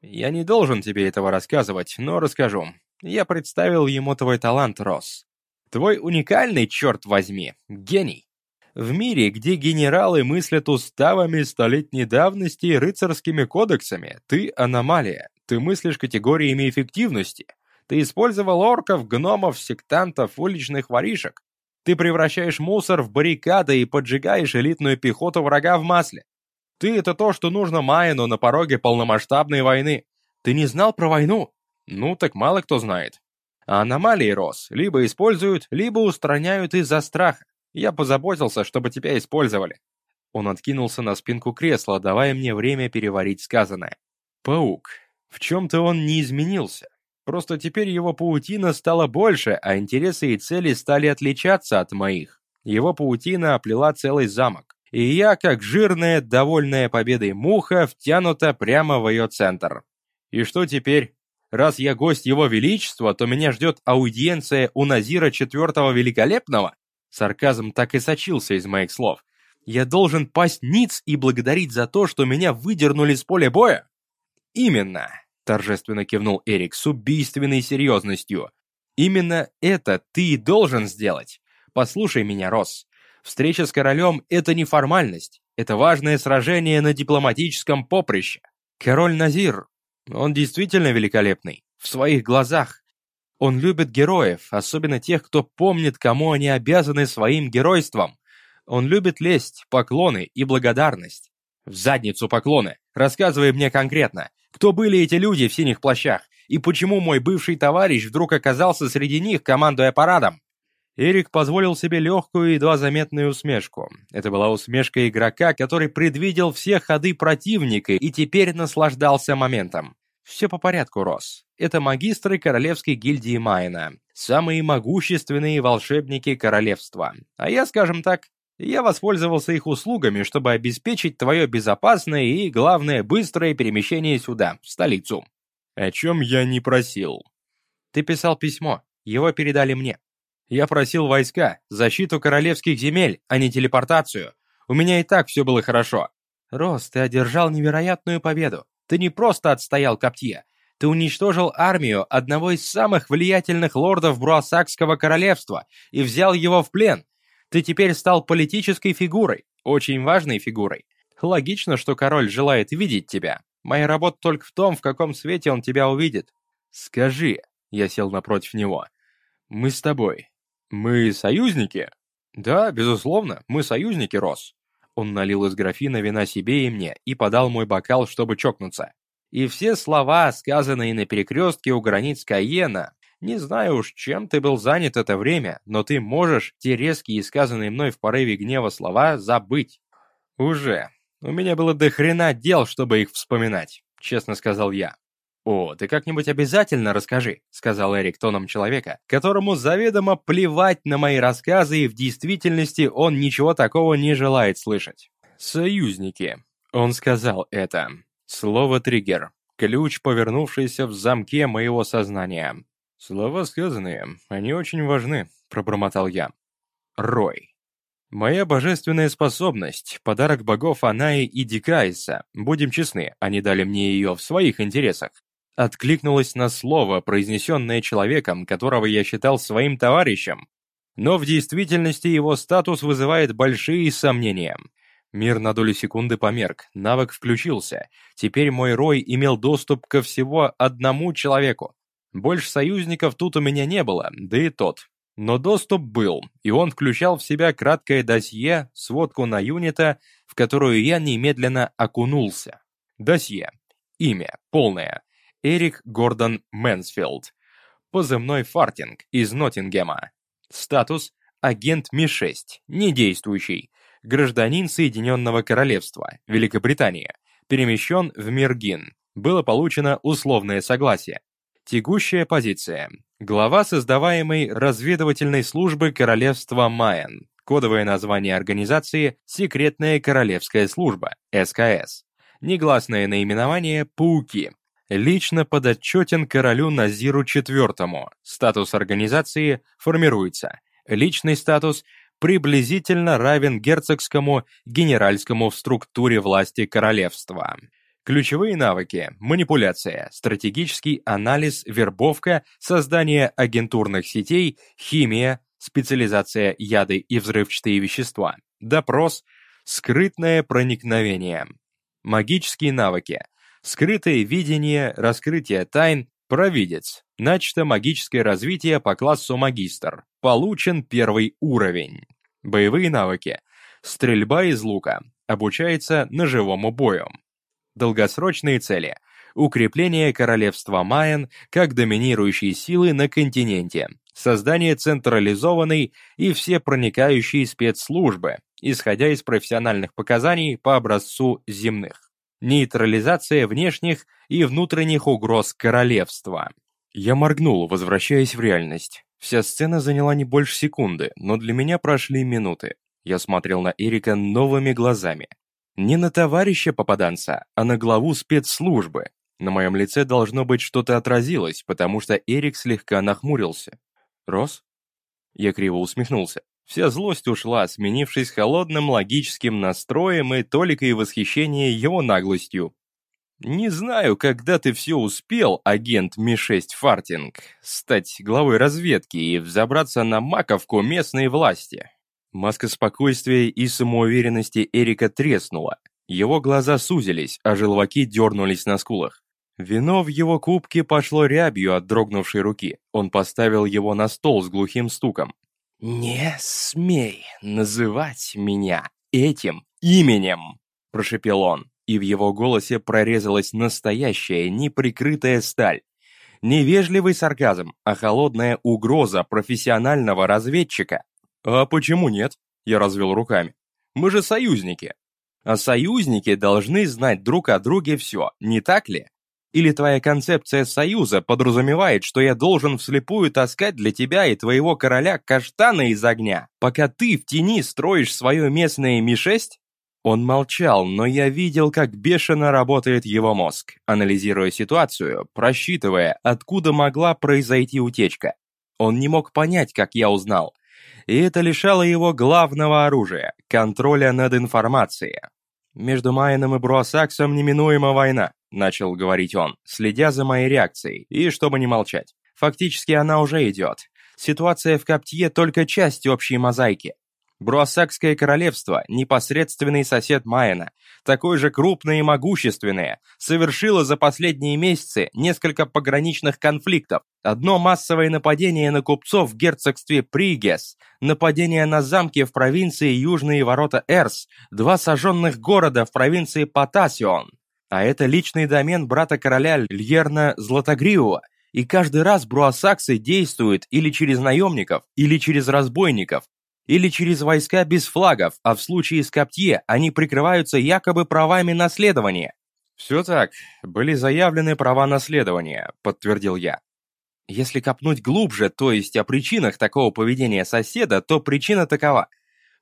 «Я не должен тебе этого рассказывать, но расскажу. Я представил ему твой талант, Росс. Твой уникальный, черт возьми, гений. В мире, где генералы мыслят уставами столетней давности и рыцарскими кодексами, ты аномалия. Ты мыслишь категориями эффективности. Ты использовал орков, гномов, сектантов, уличных воришек. Ты превращаешь мусор в баррикады и поджигаешь элитную пехоту врага в масле. Ты — это то, что нужно Майену на пороге полномасштабной войны. Ты не знал про войну? Ну, так мало кто знает. А аномалии, Рос, либо используют, либо устраняют из-за страха. Я позаботился, чтобы тебя использовали. Он откинулся на спинку кресла, давая мне время переварить сказанное. Паук. В чем-то он не изменился. Просто теперь его паутина стала больше, а интересы и цели стали отличаться от моих. Его паутина оплела целый замок. И я, как жирная, довольная победой муха, втянута прямо в ее центр. И что теперь? Раз я гость его величества, то меня ждет аудиенция у Назира Четвертого Великолепного? Сарказм так и сочился из моих слов. Я должен пасть ниц и благодарить за то, что меня выдернули с поля боя? Именно. Торжественно кивнул Эрик с убийственной серьезностью. «Именно это ты и должен сделать. Послушай меня, Росс. Встреча с королем – это не формальность. Это важное сражение на дипломатическом поприще. Король Назир, он действительно великолепный. В своих глазах. Он любит героев, особенно тех, кто помнит, кому они обязаны своим геройством. Он любит лесть, поклоны и благодарность. В задницу поклоны. Рассказывай мне конкретно, кто были эти люди в синих плащах, и почему мой бывший товарищ вдруг оказался среди них, командуя парадом? Эрик позволил себе легкую, едва заметную усмешку. Это была усмешка игрока, который предвидел все ходы противника и теперь наслаждался моментом. Все по порядку, Рос. Это магистры Королевской гильдии Майна. Самые могущественные волшебники королевства. А я, скажем так, я воспользовался их услугами, чтобы обеспечить твое безопасное и, главное, быстрое перемещение сюда, в столицу. О чем я не просил. Ты писал письмо, его передали мне. Я просил войска, защиту королевских земель, а не телепортацию. У меня и так все было хорошо. Рос, ты одержал невероятную победу. Ты не просто отстоял Коптье. Ты уничтожил армию одного из самых влиятельных лордов Бруассакского королевства и взял его в плен, ты теперь стал политической фигурой, очень важной фигурой. Логично, что король желает видеть тебя. Моя работа только в том, в каком свете он тебя увидит. Скажи, я сел напротив него. Мы с тобой. Мы союзники? Да, безусловно, мы союзники, Рос. Он налил из графина вина себе и мне и подал мой бокал, чтобы чокнуться. И все слова, сказанные на перекрестке у границ Каена, не знаю уж, чем ты был занят это время, но ты можешь те резкие сказанные мной в порыве гнева слова забыть. Уже. У меня было до хрена дел, чтобы их вспоминать, честно сказал я. «О, ты как-нибудь обязательно расскажи», — сказал Эрик тоном человека, которому заведомо плевать на мои рассказы, и в действительности он ничего такого не желает слышать. «Союзники», — он сказал это. Слово «триггер». Ключ, повернувшийся в замке моего сознания. «Слова сказанные, они очень важны», — пробормотал я. Рой. Моя божественная способность, подарок богов Анаи и Дикайса, будем честны, они дали мне ее в своих интересах, откликнулась на слово, произнесенное человеком, которого я считал своим товарищем. Но в действительности его статус вызывает большие сомнения. Мир на долю секунды померк, навык включился. Теперь мой Рой имел доступ ко всего одному человеку. Больше союзников тут у меня не было, да и тот. Но доступ был, и он включал в себя краткое досье, сводку на юнита, в которую я немедленно окунулся. Досье. Имя. Полное. Эрик Гордон Мэнсфилд. Позывной Фартинг из Ноттингема. Статус. Агент Ми-6. Недействующий. Гражданин Соединенного Королевства. Великобритания. Перемещен в Миргин. Было получено условное согласие. Текущая позиция. Глава создаваемой разведывательной службы Королевства Майен. Кодовое название организации «Секретная Королевская служба» СКС. Негласное наименование «Пауки». Лично подотчетен королю Назиру IV. Статус организации формируется. Личный статус приблизительно равен герцогскому генеральскому в структуре власти королевства. Ключевые навыки – манипуляция, стратегический анализ, вербовка, создание агентурных сетей, химия, специализация яды и взрывчатые вещества, допрос, скрытное проникновение, магические навыки, скрытое видение, раскрытие тайн, провидец, начато магическое развитие по классу магистр, получен первый уровень. Боевые навыки, стрельба из лука, обучается ножевому бою. Долгосрочные цели – укрепление королевства Майен как доминирующей силы на континенте, создание централизованной и всепроникающей спецслужбы, исходя из профессиональных показаний по образцу земных, нейтрализация внешних и внутренних угроз королевства. Я моргнул, возвращаясь в реальность. Вся сцена заняла не больше секунды, но для меня прошли минуты. Я смотрел на Эрика новыми глазами. Не на товарища попаданца, а на главу спецслужбы, на моем лице должно быть что-то отразилось, потому что Эрик слегка нахмурился. «Рос?» Я криво усмехнулся. Вся злость ушла, сменившись холодным логическим настроем и толикой восхищения его наглостью. «Не знаю, когда ты все успел, агент Ми-6 Фартинг, стать главой разведки и взобраться на маковку местной власти». Маска спокойствия и самоуверенности Эрика треснула. Его глаза сузились, а желваки дернулись на скулах. Вино в его кубке пошло рябью от дрогнувшей руки. Он поставил его на стол с глухим стуком. «Не смей называть меня этим именем!» – прошепел он, и в его голосе прорезалась настоящая неприкрытая сталь. Невежливый сарказм, а холодная угроза профессионального разведчика. «А почему нет?» – я развел руками. «Мы же союзники!» А союзники должны знать друг о друге все, не так ли? Или твоя концепция союза подразумевает, что я должен вслепую таскать для тебя и твоего короля каштаны из огня, пока ты в тени строишь свое местное Ми-6? Он молчал, но я видел, как бешено работает его мозг, анализируя ситуацию, просчитывая, откуда могла произойти утечка. Он не мог понять, как я узнал. И это лишало его главного оружия – контроля над информацией. Между Майеном и Бруасаксом неминуема война начал говорить он, следя за моей реакцией, и чтобы не молчать. Фактически она уже идет. Ситуация в Коптье только часть общей мозаики. Бруассакское королевство, непосредственный сосед Майена, такое же крупное и могущественное, совершило за последние месяцы несколько пограничных конфликтов. Одно массовое нападение на купцов в герцогстве Пригес, нападение на замки в провинции Южные ворота Эрс, два сожженных города в провинции Потасион, а это личный домен брата короля Льерна Златогривого, и каждый раз бруасаксы действуют или через наемников, или через разбойников, или через войска без флагов, а в случае с Коптье они прикрываются якобы правами наследования. «Все так, были заявлены права наследования», — подтвердил я. Если копнуть глубже, то есть о причинах такого поведения соседа, то причина такова.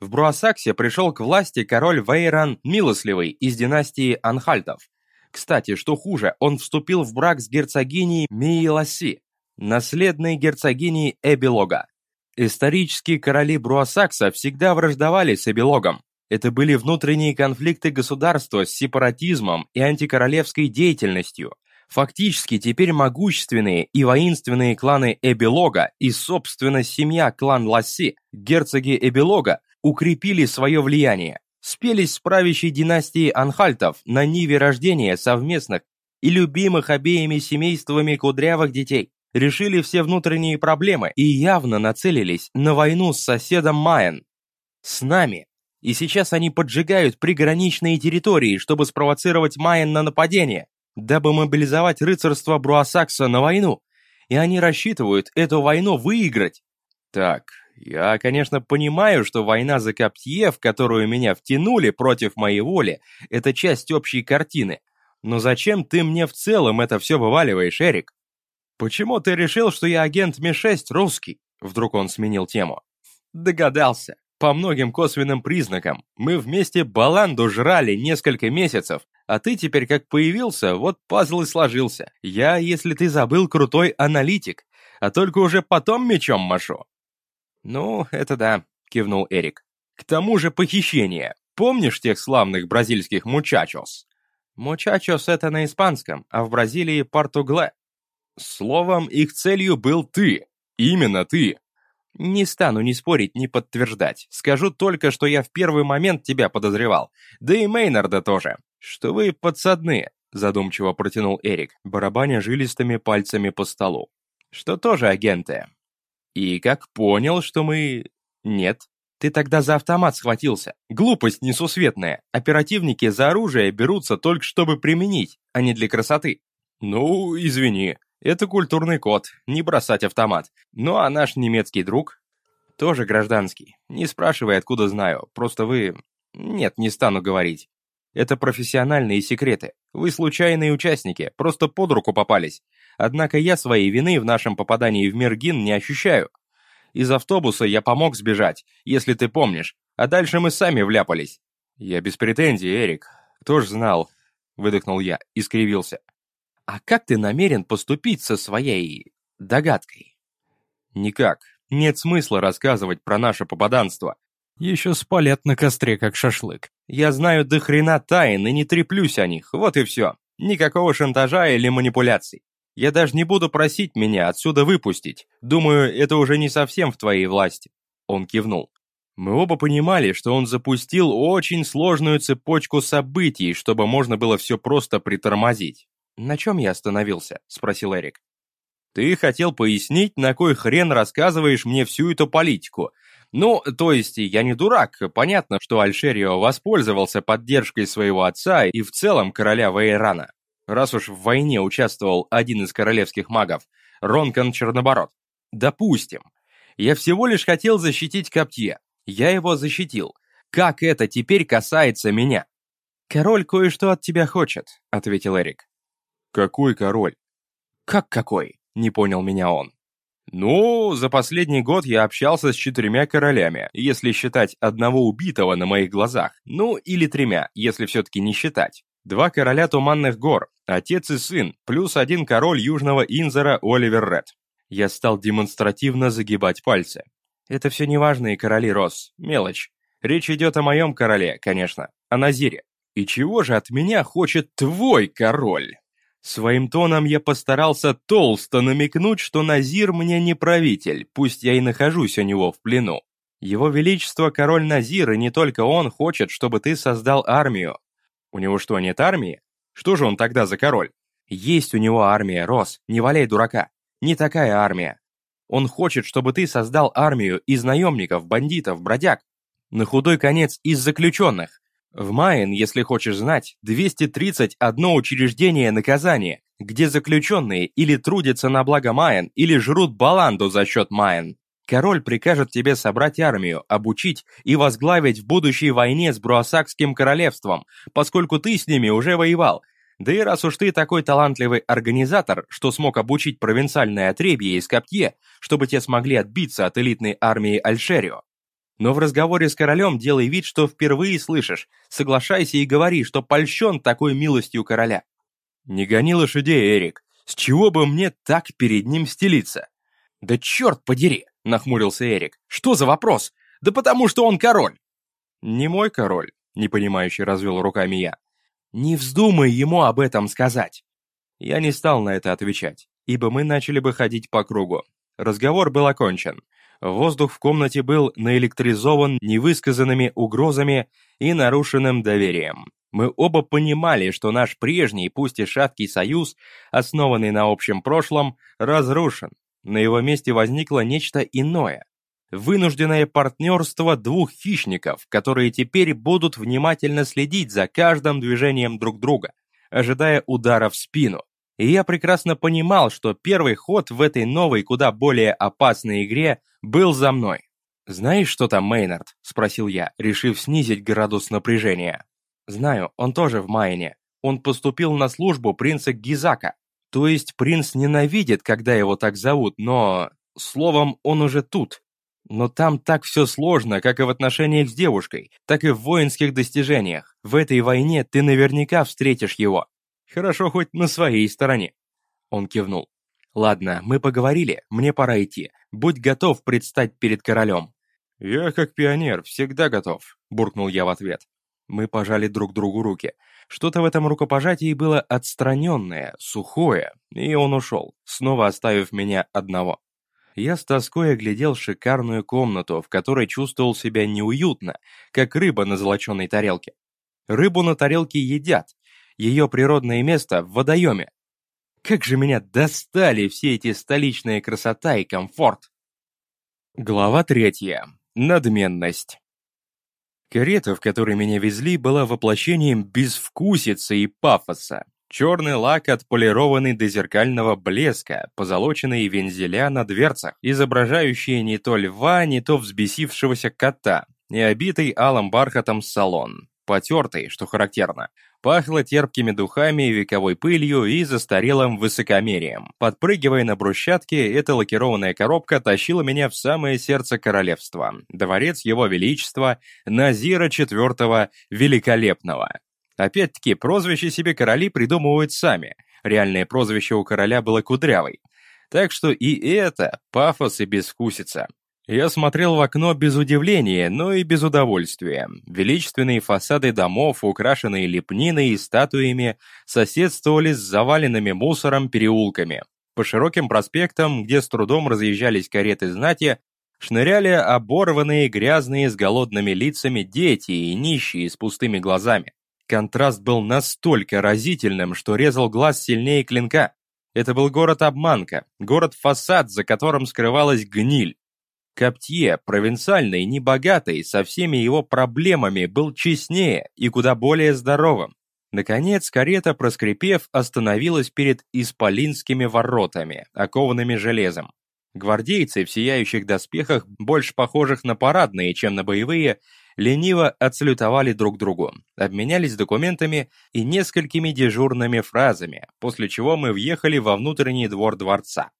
В Бруасаксе пришел к власти король Вейран Милостливый из династии Анхальтов. Кстати, что хуже, он вступил в брак с герцогиней Миеласи, наследной герцогиней Эбилога. Исторические короли Бруасакса всегда враждовали с Эбилогом. Это были внутренние конфликты государства с сепаратизмом и антикоролевской деятельностью. Фактически теперь могущественные и воинственные кланы Эбилога и, собственно, семья клан Ласси, герцоги Эбилога, укрепили свое влияние спелись с правящей династией Анхальтов на ниве рождения совместных и любимых обеими семействами кудрявых детей, решили все внутренние проблемы и явно нацелились на войну с соседом Майен. С нами. И сейчас они поджигают приграничные территории, чтобы спровоцировать Майен на нападение, дабы мобилизовать рыцарство Бруасакса на войну. И они рассчитывают эту войну выиграть. Так, я, конечно, понимаю, что война за Коптье, в которую меня втянули против моей воли, это часть общей картины. Но зачем ты мне в целом это все вываливаешь, Эрик? Почему ты решил, что я агент Ми-6 русский? Вдруг он сменил тему. Догадался. По многим косвенным признакам. Мы вместе баланду жрали несколько месяцев, а ты теперь как появился, вот пазл и сложился. Я, если ты забыл, крутой аналитик, а только уже потом мечом машу. «Ну, это да», — кивнул Эрик. «К тому же похищение. Помнишь тех славных бразильских мучачос?» «Мучачос — это на испанском, а в Бразилии — португле». «Словом, их целью был ты. Именно ты. Не стану ни спорить, ни подтверждать. Скажу только, что я в первый момент тебя подозревал. Да и Мейнарда тоже. Что вы подсадные, задумчиво протянул Эрик, барабаня жилистыми пальцами по столу. Что тоже агенты. И как понял, что мы... Нет. Ты тогда за автомат схватился. Глупость несусветная. Оперативники за оружие берутся только чтобы применить, а не для красоты. Ну, извини, это культурный код, не бросать автомат. Ну а наш немецкий друг? Тоже гражданский. Не спрашивай, откуда знаю, просто вы... Нет, не стану говорить. Это профессиональные секреты. Вы случайные участники, просто под руку попались. Однако я своей вины в нашем попадании в мир Гин не ощущаю. Из автобуса я помог сбежать, если ты помнишь, а дальше мы сами вляпались. Я без претензий, Эрик. Кто ж знал? Выдохнул я и скривился. А как ты намерен поступить со своей... догадкой? Никак. Нет смысла рассказывать про наше попаданство. Еще спалят на костре, как шашлык. Я знаю до хрена тайн и не треплюсь о них, вот и все. Никакого шантажа или манипуляций. Я даже не буду просить меня отсюда выпустить. Думаю, это уже не совсем в твоей власти. Он кивнул. Мы оба понимали, что он запустил очень сложную цепочку событий, чтобы можно было все просто притормозить. «На чем я остановился?» – спросил Эрик. «Ты хотел пояснить, на кой хрен рассказываешь мне всю эту политику. Ну, то есть, я не дурак. Понятно, что Альшерио воспользовался поддержкой своего отца и в целом короля Вейрана. Раз уж в войне участвовал один из королевских магов, Ронкан Черноборот. Допустим. Я всего лишь хотел защитить Коптье. Я его защитил. Как это теперь касается меня?» «Король кое-что от тебя хочет», — ответил Эрик. «Какой король?» «Как какой?» — не понял меня он. «Ну, за последний год я общался с четырьмя королями, если считать одного убитого на моих глазах. Ну, или тремя, если все-таки не считать. Два короля Туманных гор, отец и сын, плюс один король Южного Инзера Оливер Ред. Я стал демонстративно загибать пальцы. Это все неважные короли Рос, мелочь. Речь идет о моем короле, конечно, о Назире. И чего же от меня хочет твой король? Своим тоном я постарался толсто намекнуть, что Назир мне не правитель, пусть я и нахожусь у него в плену. Его Величество король Назир, и не только он, хочет, чтобы ты создал армию. У него что, нет армии? Что же он тогда за король? Есть у него армия, Рос, не валяй дурака. Не такая армия. Он хочет, чтобы ты создал армию из наемников, бандитов, бродяг. На худой конец из заключенных. В Майен, если хочешь знать, 231 учреждение наказания, где заключенные или трудятся на благо Майен, или жрут баланду за счет Майен. Король прикажет тебе собрать армию, обучить и возглавить в будущей войне с Бруасакским королевством, поскольку ты с ними уже воевал. Да и раз уж ты такой талантливый организатор, что смог обучить провинциальное отребье из Коптье, чтобы те смогли отбиться от элитной армии Альшерио, но в разговоре с королем делай вид, что впервые слышишь. Соглашайся и говори, что польщен такой милостью короля. Не гони лошадей, Эрик. С чего бы мне так перед ним стелиться? Да черт подери, нахмурился Эрик. Что за вопрос? Да потому что он король. Не мой король, непонимающе развел руками я. Не вздумай ему об этом сказать. Я не стал на это отвечать, ибо мы начали бы ходить по кругу. Разговор был окончен. Воздух в комнате был наэлектризован невысказанными угрозами и нарушенным доверием. Мы оба понимали, что наш прежний, пусть и шаткий союз, основанный на общем прошлом, разрушен. На его месте возникло нечто иное. Вынужденное партнерство двух хищников, которые теперь будут внимательно следить за каждым движением друг друга, ожидая удара в спину. И я прекрасно понимал, что первый ход в этой новой, куда более опасной игре был за мной. «Знаешь, что там Мейнард?» – спросил я, решив снизить градус напряжения. «Знаю, он тоже в Майне. Он поступил на службу принца Гизака. То есть принц ненавидит, когда его так зовут, но... Словом, он уже тут. Но там так все сложно, как и в отношениях с девушкой, так и в воинских достижениях. В этой войне ты наверняка встретишь его. Хорошо хоть на своей стороне. Он кивнул. Ладно, мы поговорили, мне пора идти. Будь готов предстать перед королем. Я, как пионер, всегда готов, буркнул я в ответ. Мы пожали друг другу руки. Что-то в этом рукопожатии было отстраненное, сухое, и он ушел, снова оставив меня одного. Я с тоской оглядел шикарную комнату, в которой чувствовал себя неуютно, как рыба на золоченой тарелке. Рыбу на тарелке едят. Ее природное место в водоеме. Как же меня достали все эти столичная красота и комфорт. Глава третья. Надменность. Карета, в которой меня везли, была воплощением безвкусицы и пафоса. Черный лак, отполированный до зеркального блеска, позолоченные вензеля на дверцах, изображающие не то льва, не то взбесившегося кота, и обитый алым бархатом салон, потертый, что характерно, пахло терпкими духами, вековой пылью и застарелым высокомерием. Подпрыгивая на брусчатке, эта лакированная коробка тащила меня в самое сердце королевства, дворец его величества Назира IV Великолепного. Опять-таки, прозвище себе короли придумывают сами. Реальное прозвище у короля было Кудрявый. Так что и это пафос и безвкусица. Я смотрел в окно без удивления, но и без удовольствия. Величественные фасады домов, украшенные лепниной и статуями, соседствовали с заваленными мусором переулками. По широким проспектам, где с трудом разъезжались кареты знати, шныряли оборванные, грязные, с голодными лицами дети и нищие с пустыми глазами. Контраст был настолько разительным, что резал глаз сильнее клинка. Это был город-обманка, город-фасад, за которым скрывалась гниль. Коптье, провинциальный, небогатый, со всеми его проблемами, был честнее и куда более здоровым. Наконец, карета, проскрипев, остановилась перед исполинскими воротами, окованными железом. Гвардейцы в сияющих доспехах, больше похожих на парадные, чем на боевые, лениво отсалютовали друг другу, обменялись документами и несколькими дежурными фразами, после чего мы въехали во внутренний двор дворца.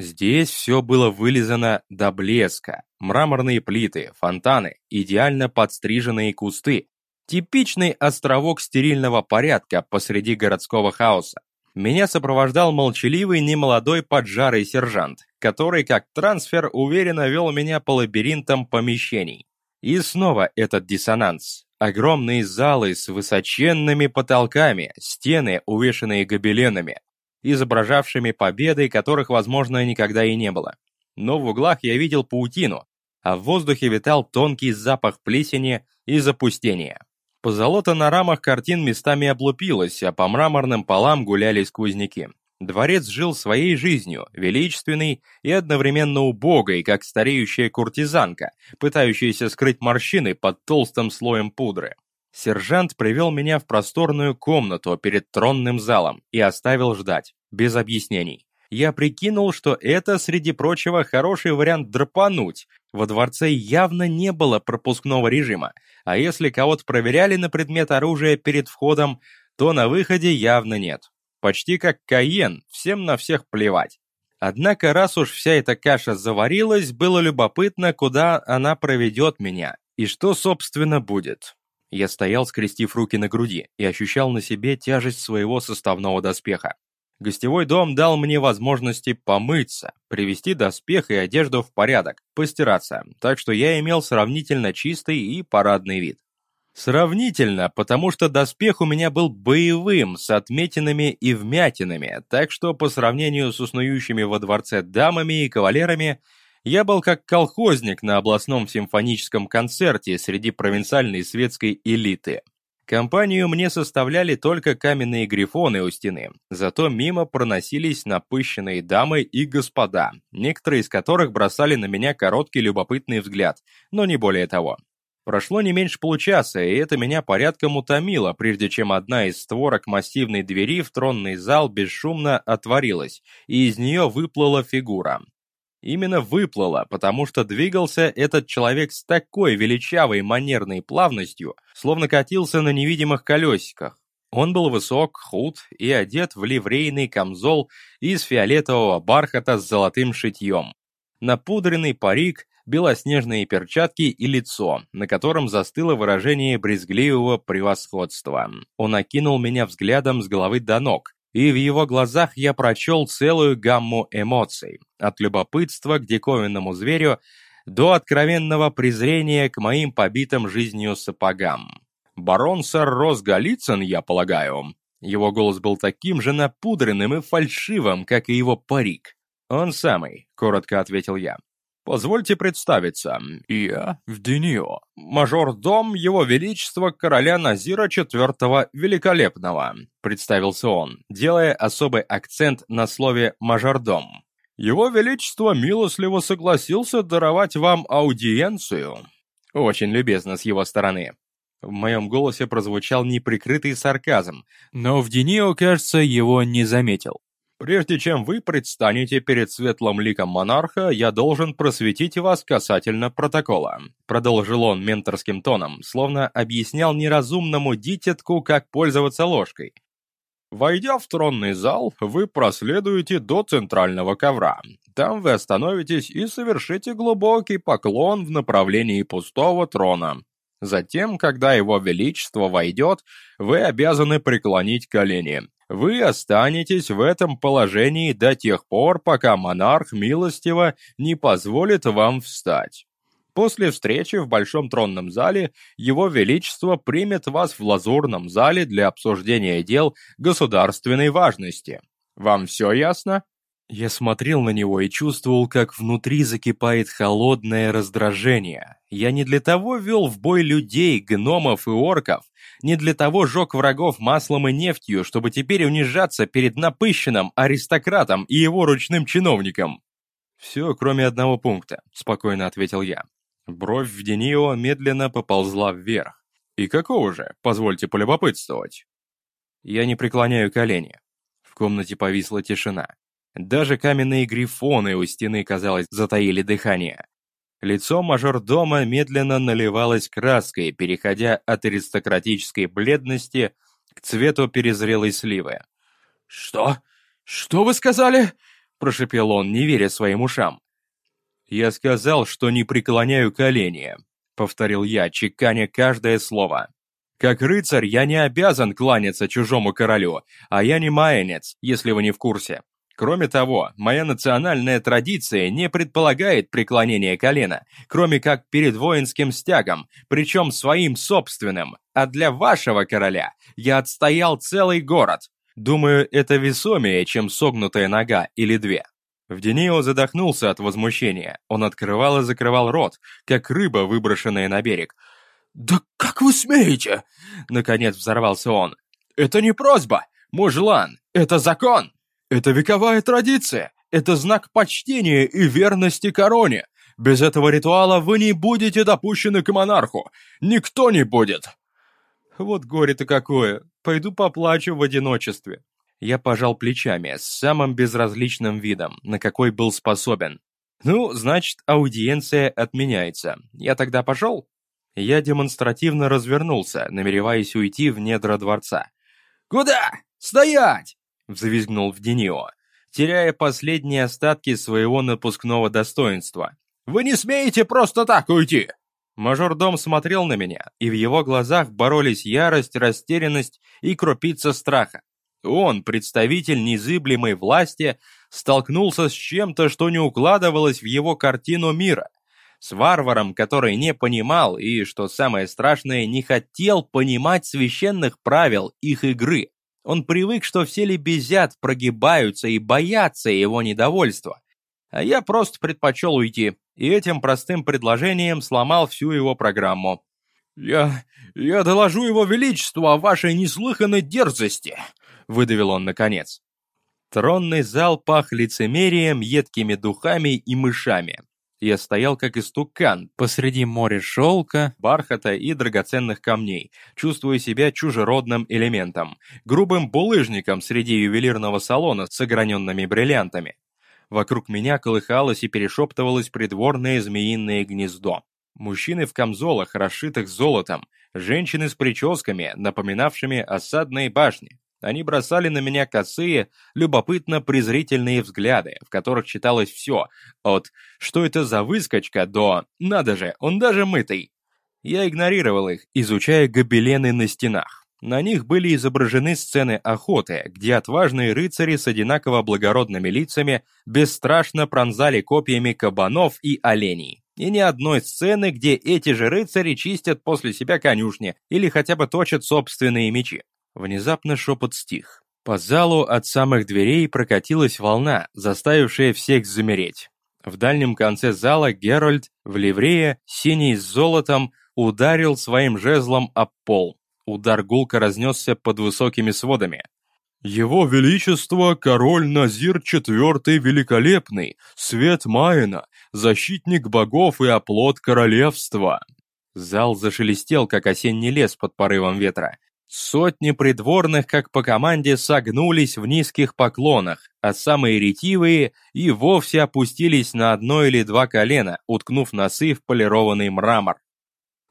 Здесь все было вылизано до блеска. Мраморные плиты, фонтаны, идеально подстриженные кусты. Типичный островок стерильного порядка посреди городского хаоса. Меня сопровождал молчаливый немолодой поджарый сержант, который, как трансфер, уверенно вел меня по лабиринтам помещений. И снова этот диссонанс. Огромные залы с высоченными потолками, стены, увешанные гобеленами, изображавшими победы, которых, возможно, никогда и не было. Но в углах я видел паутину, а в воздухе витал тонкий запах плесени и запустения. Позолота на рамах картин местами облупилась, а по мраморным полам гуляли сквозняки. Дворец жил своей жизнью, величественной и одновременно убогой, как стареющая куртизанка, пытающаяся скрыть морщины под толстым слоем пудры. Сержант привел меня в просторную комнату перед тронным залом и оставил ждать, без объяснений. Я прикинул, что это, среди прочего, хороший вариант драпануть. Во дворце явно не было пропускного режима, а если кого-то проверяли на предмет оружия перед входом, то на выходе явно нет. Почти как Каен, всем на всех плевать. Однако, раз уж вся эта каша заварилась, было любопытно, куда она проведет меня, и что, собственно, будет. Я стоял, скрестив руки на груди, и ощущал на себе тяжесть своего составного доспеха. Гостевой дом дал мне возможности помыться, привести доспех и одежду в порядок, постираться, так что я имел сравнительно чистый и парадный вид. Сравнительно, потому что доспех у меня был боевым, с отметинами и вмятинами, так что по сравнению с уснующими во дворце дамами и кавалерами, я был как колхозник на областном симфоническом концерте среди провинциальной светской элиты. Компанию мне составляли только каменные грифоны у стены, зато мимо проносились напыщенные дамы и господа, некоторые из которых бросали на меня короткий любопытный взгляд, но не более того. Прошло не меньше получаса, и это меня порядком утомило, прежде чем одна из створок массивной двери в тронный зал бесшумно отворилась, и из нее выплыла фигура. Именно выплыла, потому что двигался этот человек с такой величавой манерной плавностью, словно катился на невидимых колесиках. Он был высок, худ и одет в ливрейный камзол из фиолетового бархата с золотым шитьем. Напудренный парик, белоснежные перчатки и лицо, на котором застыло выражение брезгливого превосходства. Он окинул меня взглядом с головы до ног, и в его глазах я прочел целую гамму эмоций, от любопытства к диковинному зверю до откровенного презрения к моим побитым жизнью сапогам. «Барон сэр Рос Голицын, я полагаю?» Его голос был таким же напудренным и фальшивым, как и его парик. «Он самый», — коротко ответил я. «Позвольте представиться. Я Вденио, мажор-дом Его Величества короля Назира IV Великолепного», — представился он, делая особый акцент на слове «мажордом». «Его Величество милостливо согласился даровать вам аудиенцию». Очень любезно с его стороны. В моем голосе прозвучал неприкрытый сарказм, но Вденио, кажется, его не заметил. Прежде чем вы предстанете перед светлым ликом монарха, я должен просветить вас касательно протокола», продолжил он менторским тоном, словно объяснял неразумному дитятку, как пользоваться ложкой. Войдя в тронный зал, вы проследуете до центрального ковра. Там вы остановитесь и совершите глубокий поклон в направлении пустого трона. Затем, когда его величество войдет, вы обязаны преклонить колени. Вы останетесь в этом положении до тех пор, пока монарх милостиво не позволит вам встать. После встречи в Большом тронном зале Его Величество примет вас в лазурном зале для обсуждения дел государственной важности. Вам все ясно? Я смотрел на него и чувствовал, как внутри закипает холодное раздражение. Я не для того вел в бой людей, гномов и орков, не для того жег врагов маслом и нефтью, чтобы теперь унижаться перед напыщенным аристократом и его ручным чиновником. «Все, кроме одного пункта», — спокойно ответил я. Бровь в Денио медленно поползла вверх. «И какого же, позвольте полюбопытствовать?» Я не преклоняю колени. В комнате повисла тишина. Даже каменные грифоны у стены, казалось, затаили дыхание. Лицо мажордома медленно наливалось краской, переходя от аристократической бледности к цвету перезрелой сливы. «Что? Что вы сказали?» – прошепел он, не веря своим ушам. «Я сказал, что не преклоняю колени», — повторил я, чеканя каждое слово. «Как рыцарь я не обязан кланяться чужому королю, а я не майенец, если вы не в курсе. Кроме того, моя национальная традиция не предполагает преклонение колена, кроме как перед воинским стягом, причем своим собственным. А для вашего короля я отстоял целый город. Думаю, это весомее, чем согнутая нога или две. Вденио задохнулся от возмущения. Он открывал и закрывал рот, как рыба, выброшенная на берег. «Да как вы смеете?» Наконец взорвался он. «Это не просьба, мужлан, это закон!» Это вековая традиция, это знак почтения и верности короне. Без этого ритуала вы не будете допущены к монарху. Никто не будет. Вот горе-то какое. Пойду поплачу в одиночестве. Я пожал плечами с самым безразличным видом, на какой был способен. Ну, значит, аудиенция отменяется. Я тогда пошел? Я демонстративно развернулся, намереваясь уйти в недра дворца. «Куда? Стоять!» Взвизгнул в Денио, теряя последние остатки своего напускного достоинства. «Вы не смеете просто так уйти!» Мажордом смотрел на меня, и в его глазах боролись ярость, растерянность и крупица страха. Он, представитель незыблемой власти, столкнулся с чем-то, что не укладывалось в его картину мира. С варваром, который не понимал и, что самое страшное, не хотел понимать священных правил их игры. Он привык, что все лебезят, прогибаются и боятся его недовольства. А я просто предпочел уйти, и этим простым предложением сломал всю его программу. «Я... я доложу его величеству о вашей неслыханной дерзости», — выдавил он наконец. Тронный зал пах лицемерием, едкими духами и мышами. Я стоял как истукан посреди моря шелка, бархата и драгоценных камней, чувствуя себя чужеродным элементом, грубым булыжником среди ювелирного салона с ограненными бриллиантами. Вокруг меня колыхалось и перешептывалось придворное змеиное гнездо. Мужчины в камзолах, расшитых золотом, женщины с прическами, напоминавшими осадные башни. Они бросали на меня косые, любопытно-презрительные взгляды, в которых читалось все, от «что это за выскочка» до «надо же, он даже мытый». Я игнорировал их, изучая гобелены на стенах. На них были изображены сцены охоты, где отважные рыцари с одинаково благородными лицами бесстрашно пронзали копьями кабанов и оленей. И ни одной сцены, где эти же рыцари чистят после себя конюшни или хотя бы точат собственные мечи. Внезапно шепот стих. По залу от самых дверей прокатилась волна, заставившая всех замереть. В дальнем конце зала Геральт в ливрее, синий с золотом, ударил своим жезлом об пол. Удар гулко разнесся под высокими сводами. «Его Величество, король Назир IV Великолепный, свет Майена, защитник богов и оплот королевства!» Зал зашелестел, как осенний лес под порывом ветра. Сотни придворных, как по команде, согнулись в низких поклонах, а самые ретивые и вовсе опустились на одно или два колена, уткнув носы в полированный мрамор.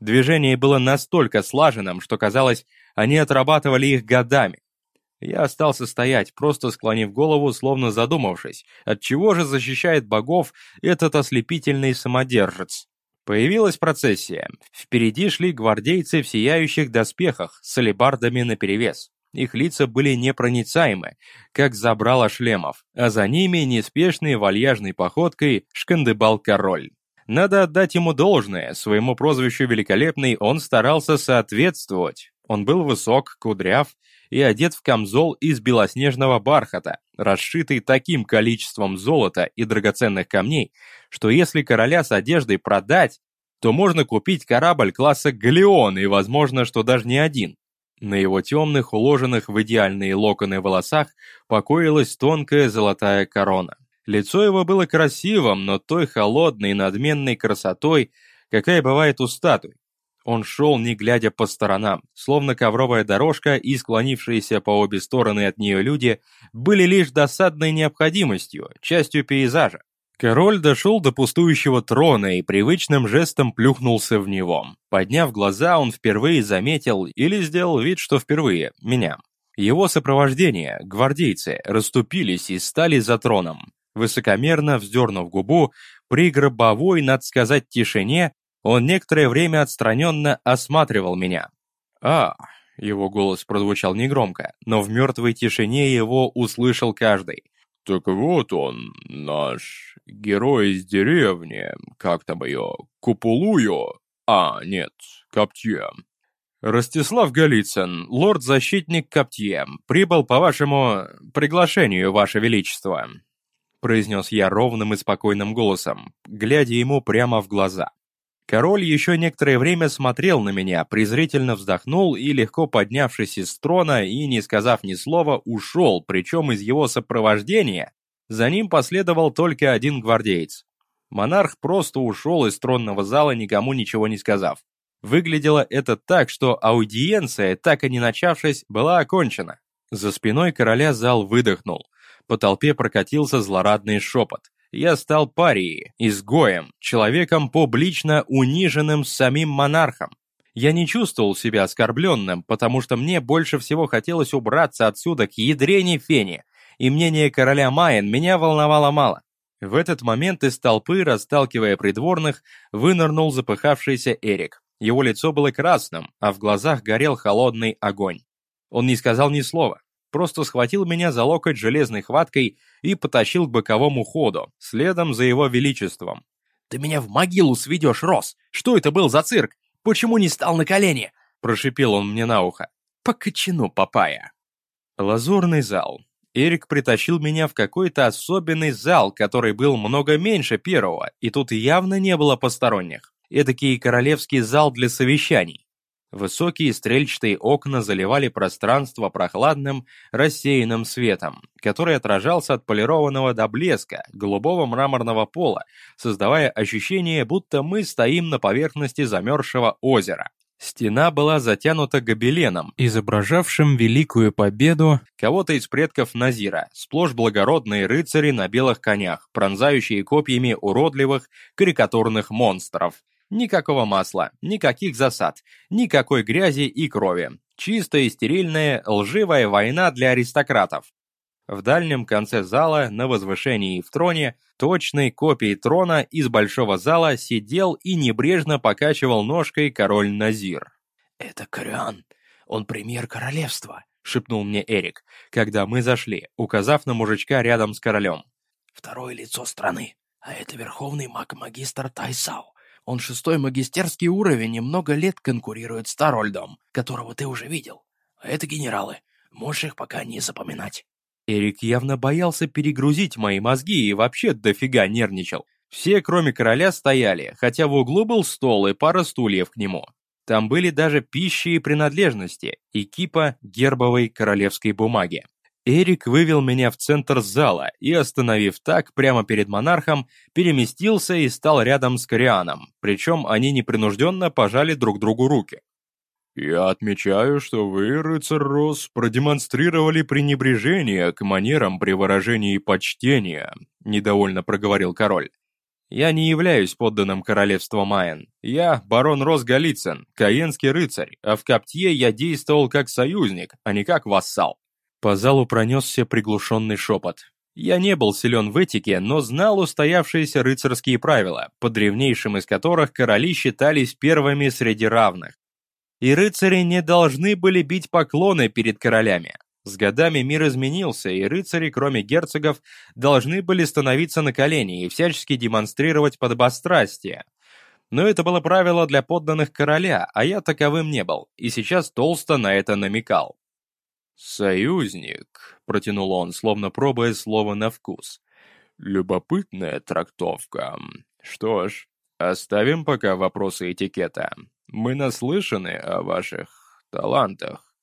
Движение было настолько слаженным, что казалось, они отрабатывали их годами. Я остался стоять, просто склонив голову, словно задумавшись, от чего же защищает богов этот ослепительный самодержец. Появилась процессия. Впереди шли гвардейцы в сияющих доспехах с алебардами наперевес. Их лица были непроницаемы, как забрало шлемов, а за ними неспешной вальяжной походкой шкандыбал король. Надо отдать ему должное, своему прозвищу «Великолепный» он старался соответствовать. Он был высок, кудряв и одет в камзол из белоснежного бархата, расшитый таким количеством золота и драгоценных камней, что если короля с одеждой продать, то можно купить корабль класса «Галеон» и, возможно, что даже не один. На его темных, уложенных в идеальные локоны волосах покоилась тонкая золотая корона. Лицо его было красивым, но той холодной, надменной красотой, какая бывает у статуй. Он шел, не глядя по сторонам, словно ковровая дорожка и склонившиеся по обе стороны от нее люди были лишь досадной необходимостью, частью пейзажа. Король дошел до пустующего трона и привычным жестом плюхнулся в него. Подняв глаза, он впервые заметил или сделал вид, что впервые, меня. Его сопровождение, гвардейцы, расступились и стали за троном. Высокомерно вздернув губу, при гробовой, надо сказать, тишине, он некоторое время отстраненно осматривал меня. «А!» — его голос прозвучал негромко, но в мертвой тишине его услышал каждый. «Так вот он, наш герой из деревни, как там ее, Купулую? А, нет, Коптье». «Ростислав Голицын, лорд-защитник Коптье, прибыл по вашему приглашению, ваше величество», произнес я ровным и спокойным голосом, глядя ему прямо в глаза. Король еще некоторое время смотрел на меня, презрительно вздохнул и, легко поднявшись из трона и, не сказав ни слова, ушел, причем из его сопровождения за ним последовал только один гвардеец. Монарх просто ушел из тронного зала, никому ничего не сказав. Выглядело это так, что аудиенция, так и не начавшись, была окончена. За спиной короля зал выдохнул. По толпе прокатился злорадный шепот я стал парией, изгоем, человеком публично униженным самим монархом. Я не чувствовал себя оскорбленным, потому что мне больше всего хотелось убраться отсюда к ядрене фене, и мнение короля Майен меня волновало мало. В этот момент из толпы, расталкивая придворных, вынырнул запыхавшийся Эрик. Его лицо было красным, а в глазах горел холодный огонь. Он не сказал ни слова, просто схватил меня за локоть железной хваткой и потащил к боковому ходу, следом за его величеством. «Ты меня в могилу сведешь, Рос! Что это был за цирк? Почему не стал на колени?» Прошипел он мне на ухо. «По кочану, папая!» Лазурный зал. Эрик притащил меня в какой-то особенный зал, который был много меньше первого, и тут явно не было посторонних. Эдакий королевский зал для совещаний. Высокие стрельчатые окна заливали пространство прохладным, рассеянным светом, который отражался от полированного до блеска голубого мраморного пола, создавая ощущение, будто мы стоим на поверхности замерзшего озера. Стена была затянута гобеленом, изображавшим великую победу кого-то из предков Назира, сплошь благородные рыцари на белых конях, пронзающие копьями уродливых карикатурных монстров, Никакого масла, никаких засад, никакой грязи и крови. Чистая и стерильная, лживая война для аристократов. В дальнем конце зала, на возвышении в троне, точной копией трона из большого зала сидел и небрежно покачивал ножкой король Назир. «Это Кориан, он премьер королевства», — шепнул мне Эрик, когда мы зашли, указав на мужичка рядом с королем. «Второе лицо страны, а это верховный маг-магистр Тайсау, он шестой магистерский уровень и много лет конкурирует с Тарольдом, которого ты уже видел. А это генералы. Можешь их пока не запоминать. Эрик явно боялся перегрузить мои мозги и вообще дофига нервничал. Все, кроме короля, стояли, хотя в углу был стол и пара стульев к нему. Там были даже пищи и принадлежности, и кипа гербовой королевской бумаги. Эрик вывел меня в центр зала и, остановив так прямо перед монархом, переместился и стал рядом с Корианом, причем они непринужденно пожали друг другу руки. «Я отмечаю, что вы, рыцарь Рос, продемонстрировали пренебрежение к манерам при выражении почтения», — недовольно проговорил король. «Я не являюсь подданным королевства Майен. Я барон Рос Голицын, каенский рыцарь, а в Коптье я действовал как союзник, а не как вассал. По залу пронесся приглушенный шепот. Я не был силен в этике, но знал устоявшиеся рыцарские правила, по древнейшим из которых короли считались первыми среди равных. И рыцари не должны были бить поклоны перед королями. С годами мир изменился, и рыцари, кроме герцогов, должны были становиться на колени и всячески демонстрировать подобострастие. Но это было правило для подданных короля, а я таковым не был, и сейчас толсто на это намекал. «Союзник», — протянул он, словно пробуя слово на вкус. «Любопытная трактовка. Что ж, оставим пока вопросы этикета. Мы наслышаны о ваших талантах.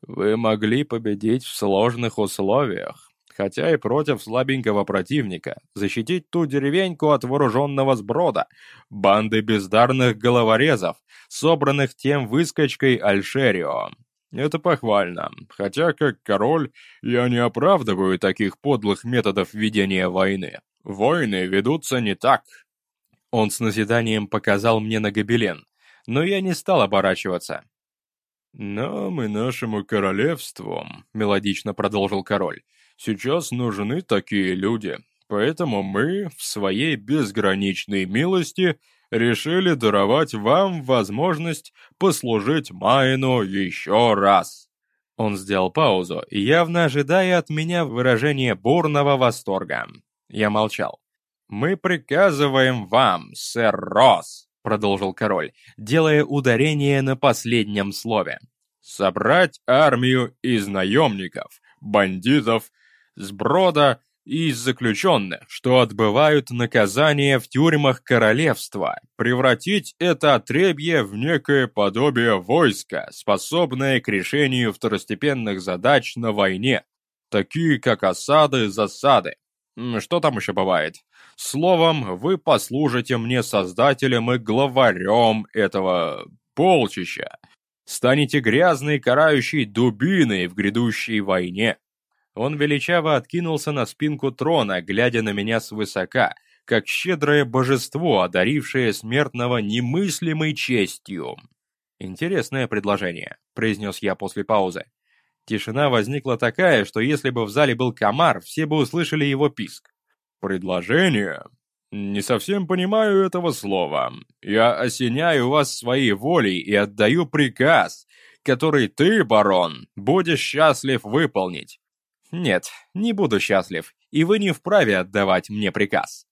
Вы могли победить в сложных условиях, хотя и против слабенького противника, защитить ту деревеньку от вооруженного сброда, банды бездарных головорезов, собранных тем выскочкой Альшерио, это похвально, хотя как король я не оправдываю таких подлых методов ведения войны. Войны ведутся не так. Он с назиданием показал мне на гобелен, но я не стал оборачиваться. «Нам и нашему королевству», — мелодично продолжил король, — «сейчас нужны такие люди, поэтому мы в своей безграничной милости решили даровать вам возможность послужить Майну еще раз». Он сделал паузу, явно ожидая от меня выражения бурного восторга. Я молчал. «Мы приказываем вам, сэр Росс», — продолжил король, делая ударение на последнем слове, «собрать армию из наемников, бандитов, сброда из заключенных, что отбывают наказание в тюрьмах королевства, превратить это отребье в некое подобие войска, способное к решению второстепенных задач на войне, такие как осады, засады. Что там еще бывает? Словом, вы послужите мне создателем и главарем этого полчища. Станете грязной карающей дубиной в грядущей войне. Он величаво откинулся на спинку трона, глядя на меня свысока, как щедрое божество, одарившее смертного немыслимой честью. «Интересное предложение», — произнес я после паузы. Тишина возникла такая, что если бы в зале был комар, все бы услышали его писк. «Предложение? Не совсем понимаю этого слова. Я осеняю вас своей волей и отдаю приказ, который ты, барон, будешь счастлив выполнить. Нет, не буду счастлив, и вы не вправе отдавать мне приказ.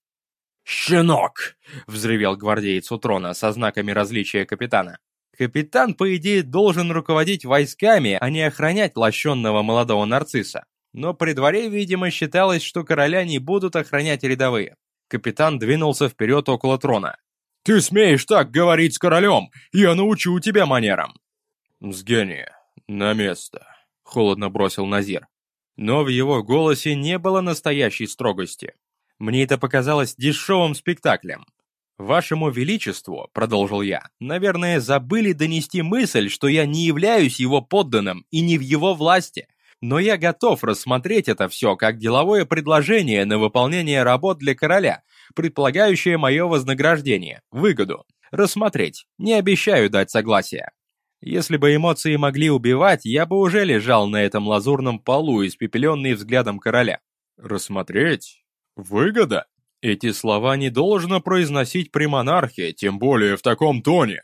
«Щенок!» — взревел гвардеец у трона со знаками различия капитана. Капитан, по идее, должен руководить войсками, а не охранять лощенного молодого нарцисса. Но при дворе, видимо, считалось, что короля не будут охранять рядовые. Капитан двинулся вперед около трона. «Ты смеешь так говорить с королем? Я научу тебя манерам!» «Сгени, на место», — холодно бросил Назир. Но в его голосе не было настоящей строгости. Мне это показалось дешевым спектаклем. «Вашему Величеству», — продолжил я, — «наверное, забыли донести мысль, что я не являюсь его подданным и не в его власти. Но я готов рассмотреть это все как деловое предложение на выполнение работ для короля, предполагающее мое вознаграждение, выгоду. Рассмотреть. Не обещаю дать согласие. Если бы эмоции могли убивать, я бы уже лежал на этом лазурном полу, испепеленный взглядом короля. Рассмотреть? Выгода? Эти слова не должно произносить при монархе, тем более в таком тоне.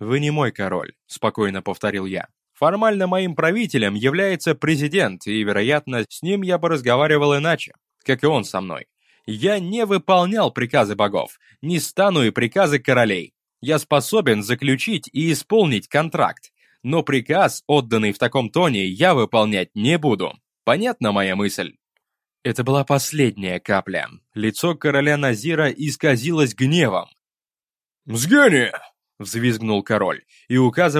«Вы не мой король», — спокойно повторил я. «Формально моим правителем является президент, и, вероятно, с ним я бы разговаривал иначе, как и он со мной. Я не выполнял приказы богов, не стану и приказы королей. Я способен заключить и исполнить контракт, но приказ, отданный в таком тоне, я выполнять не буду. Понятна моя мысль? Это была последняя капля. Лицо короля Назира исказилось гневом. «Сгини!» — взвизгнул король и, указывая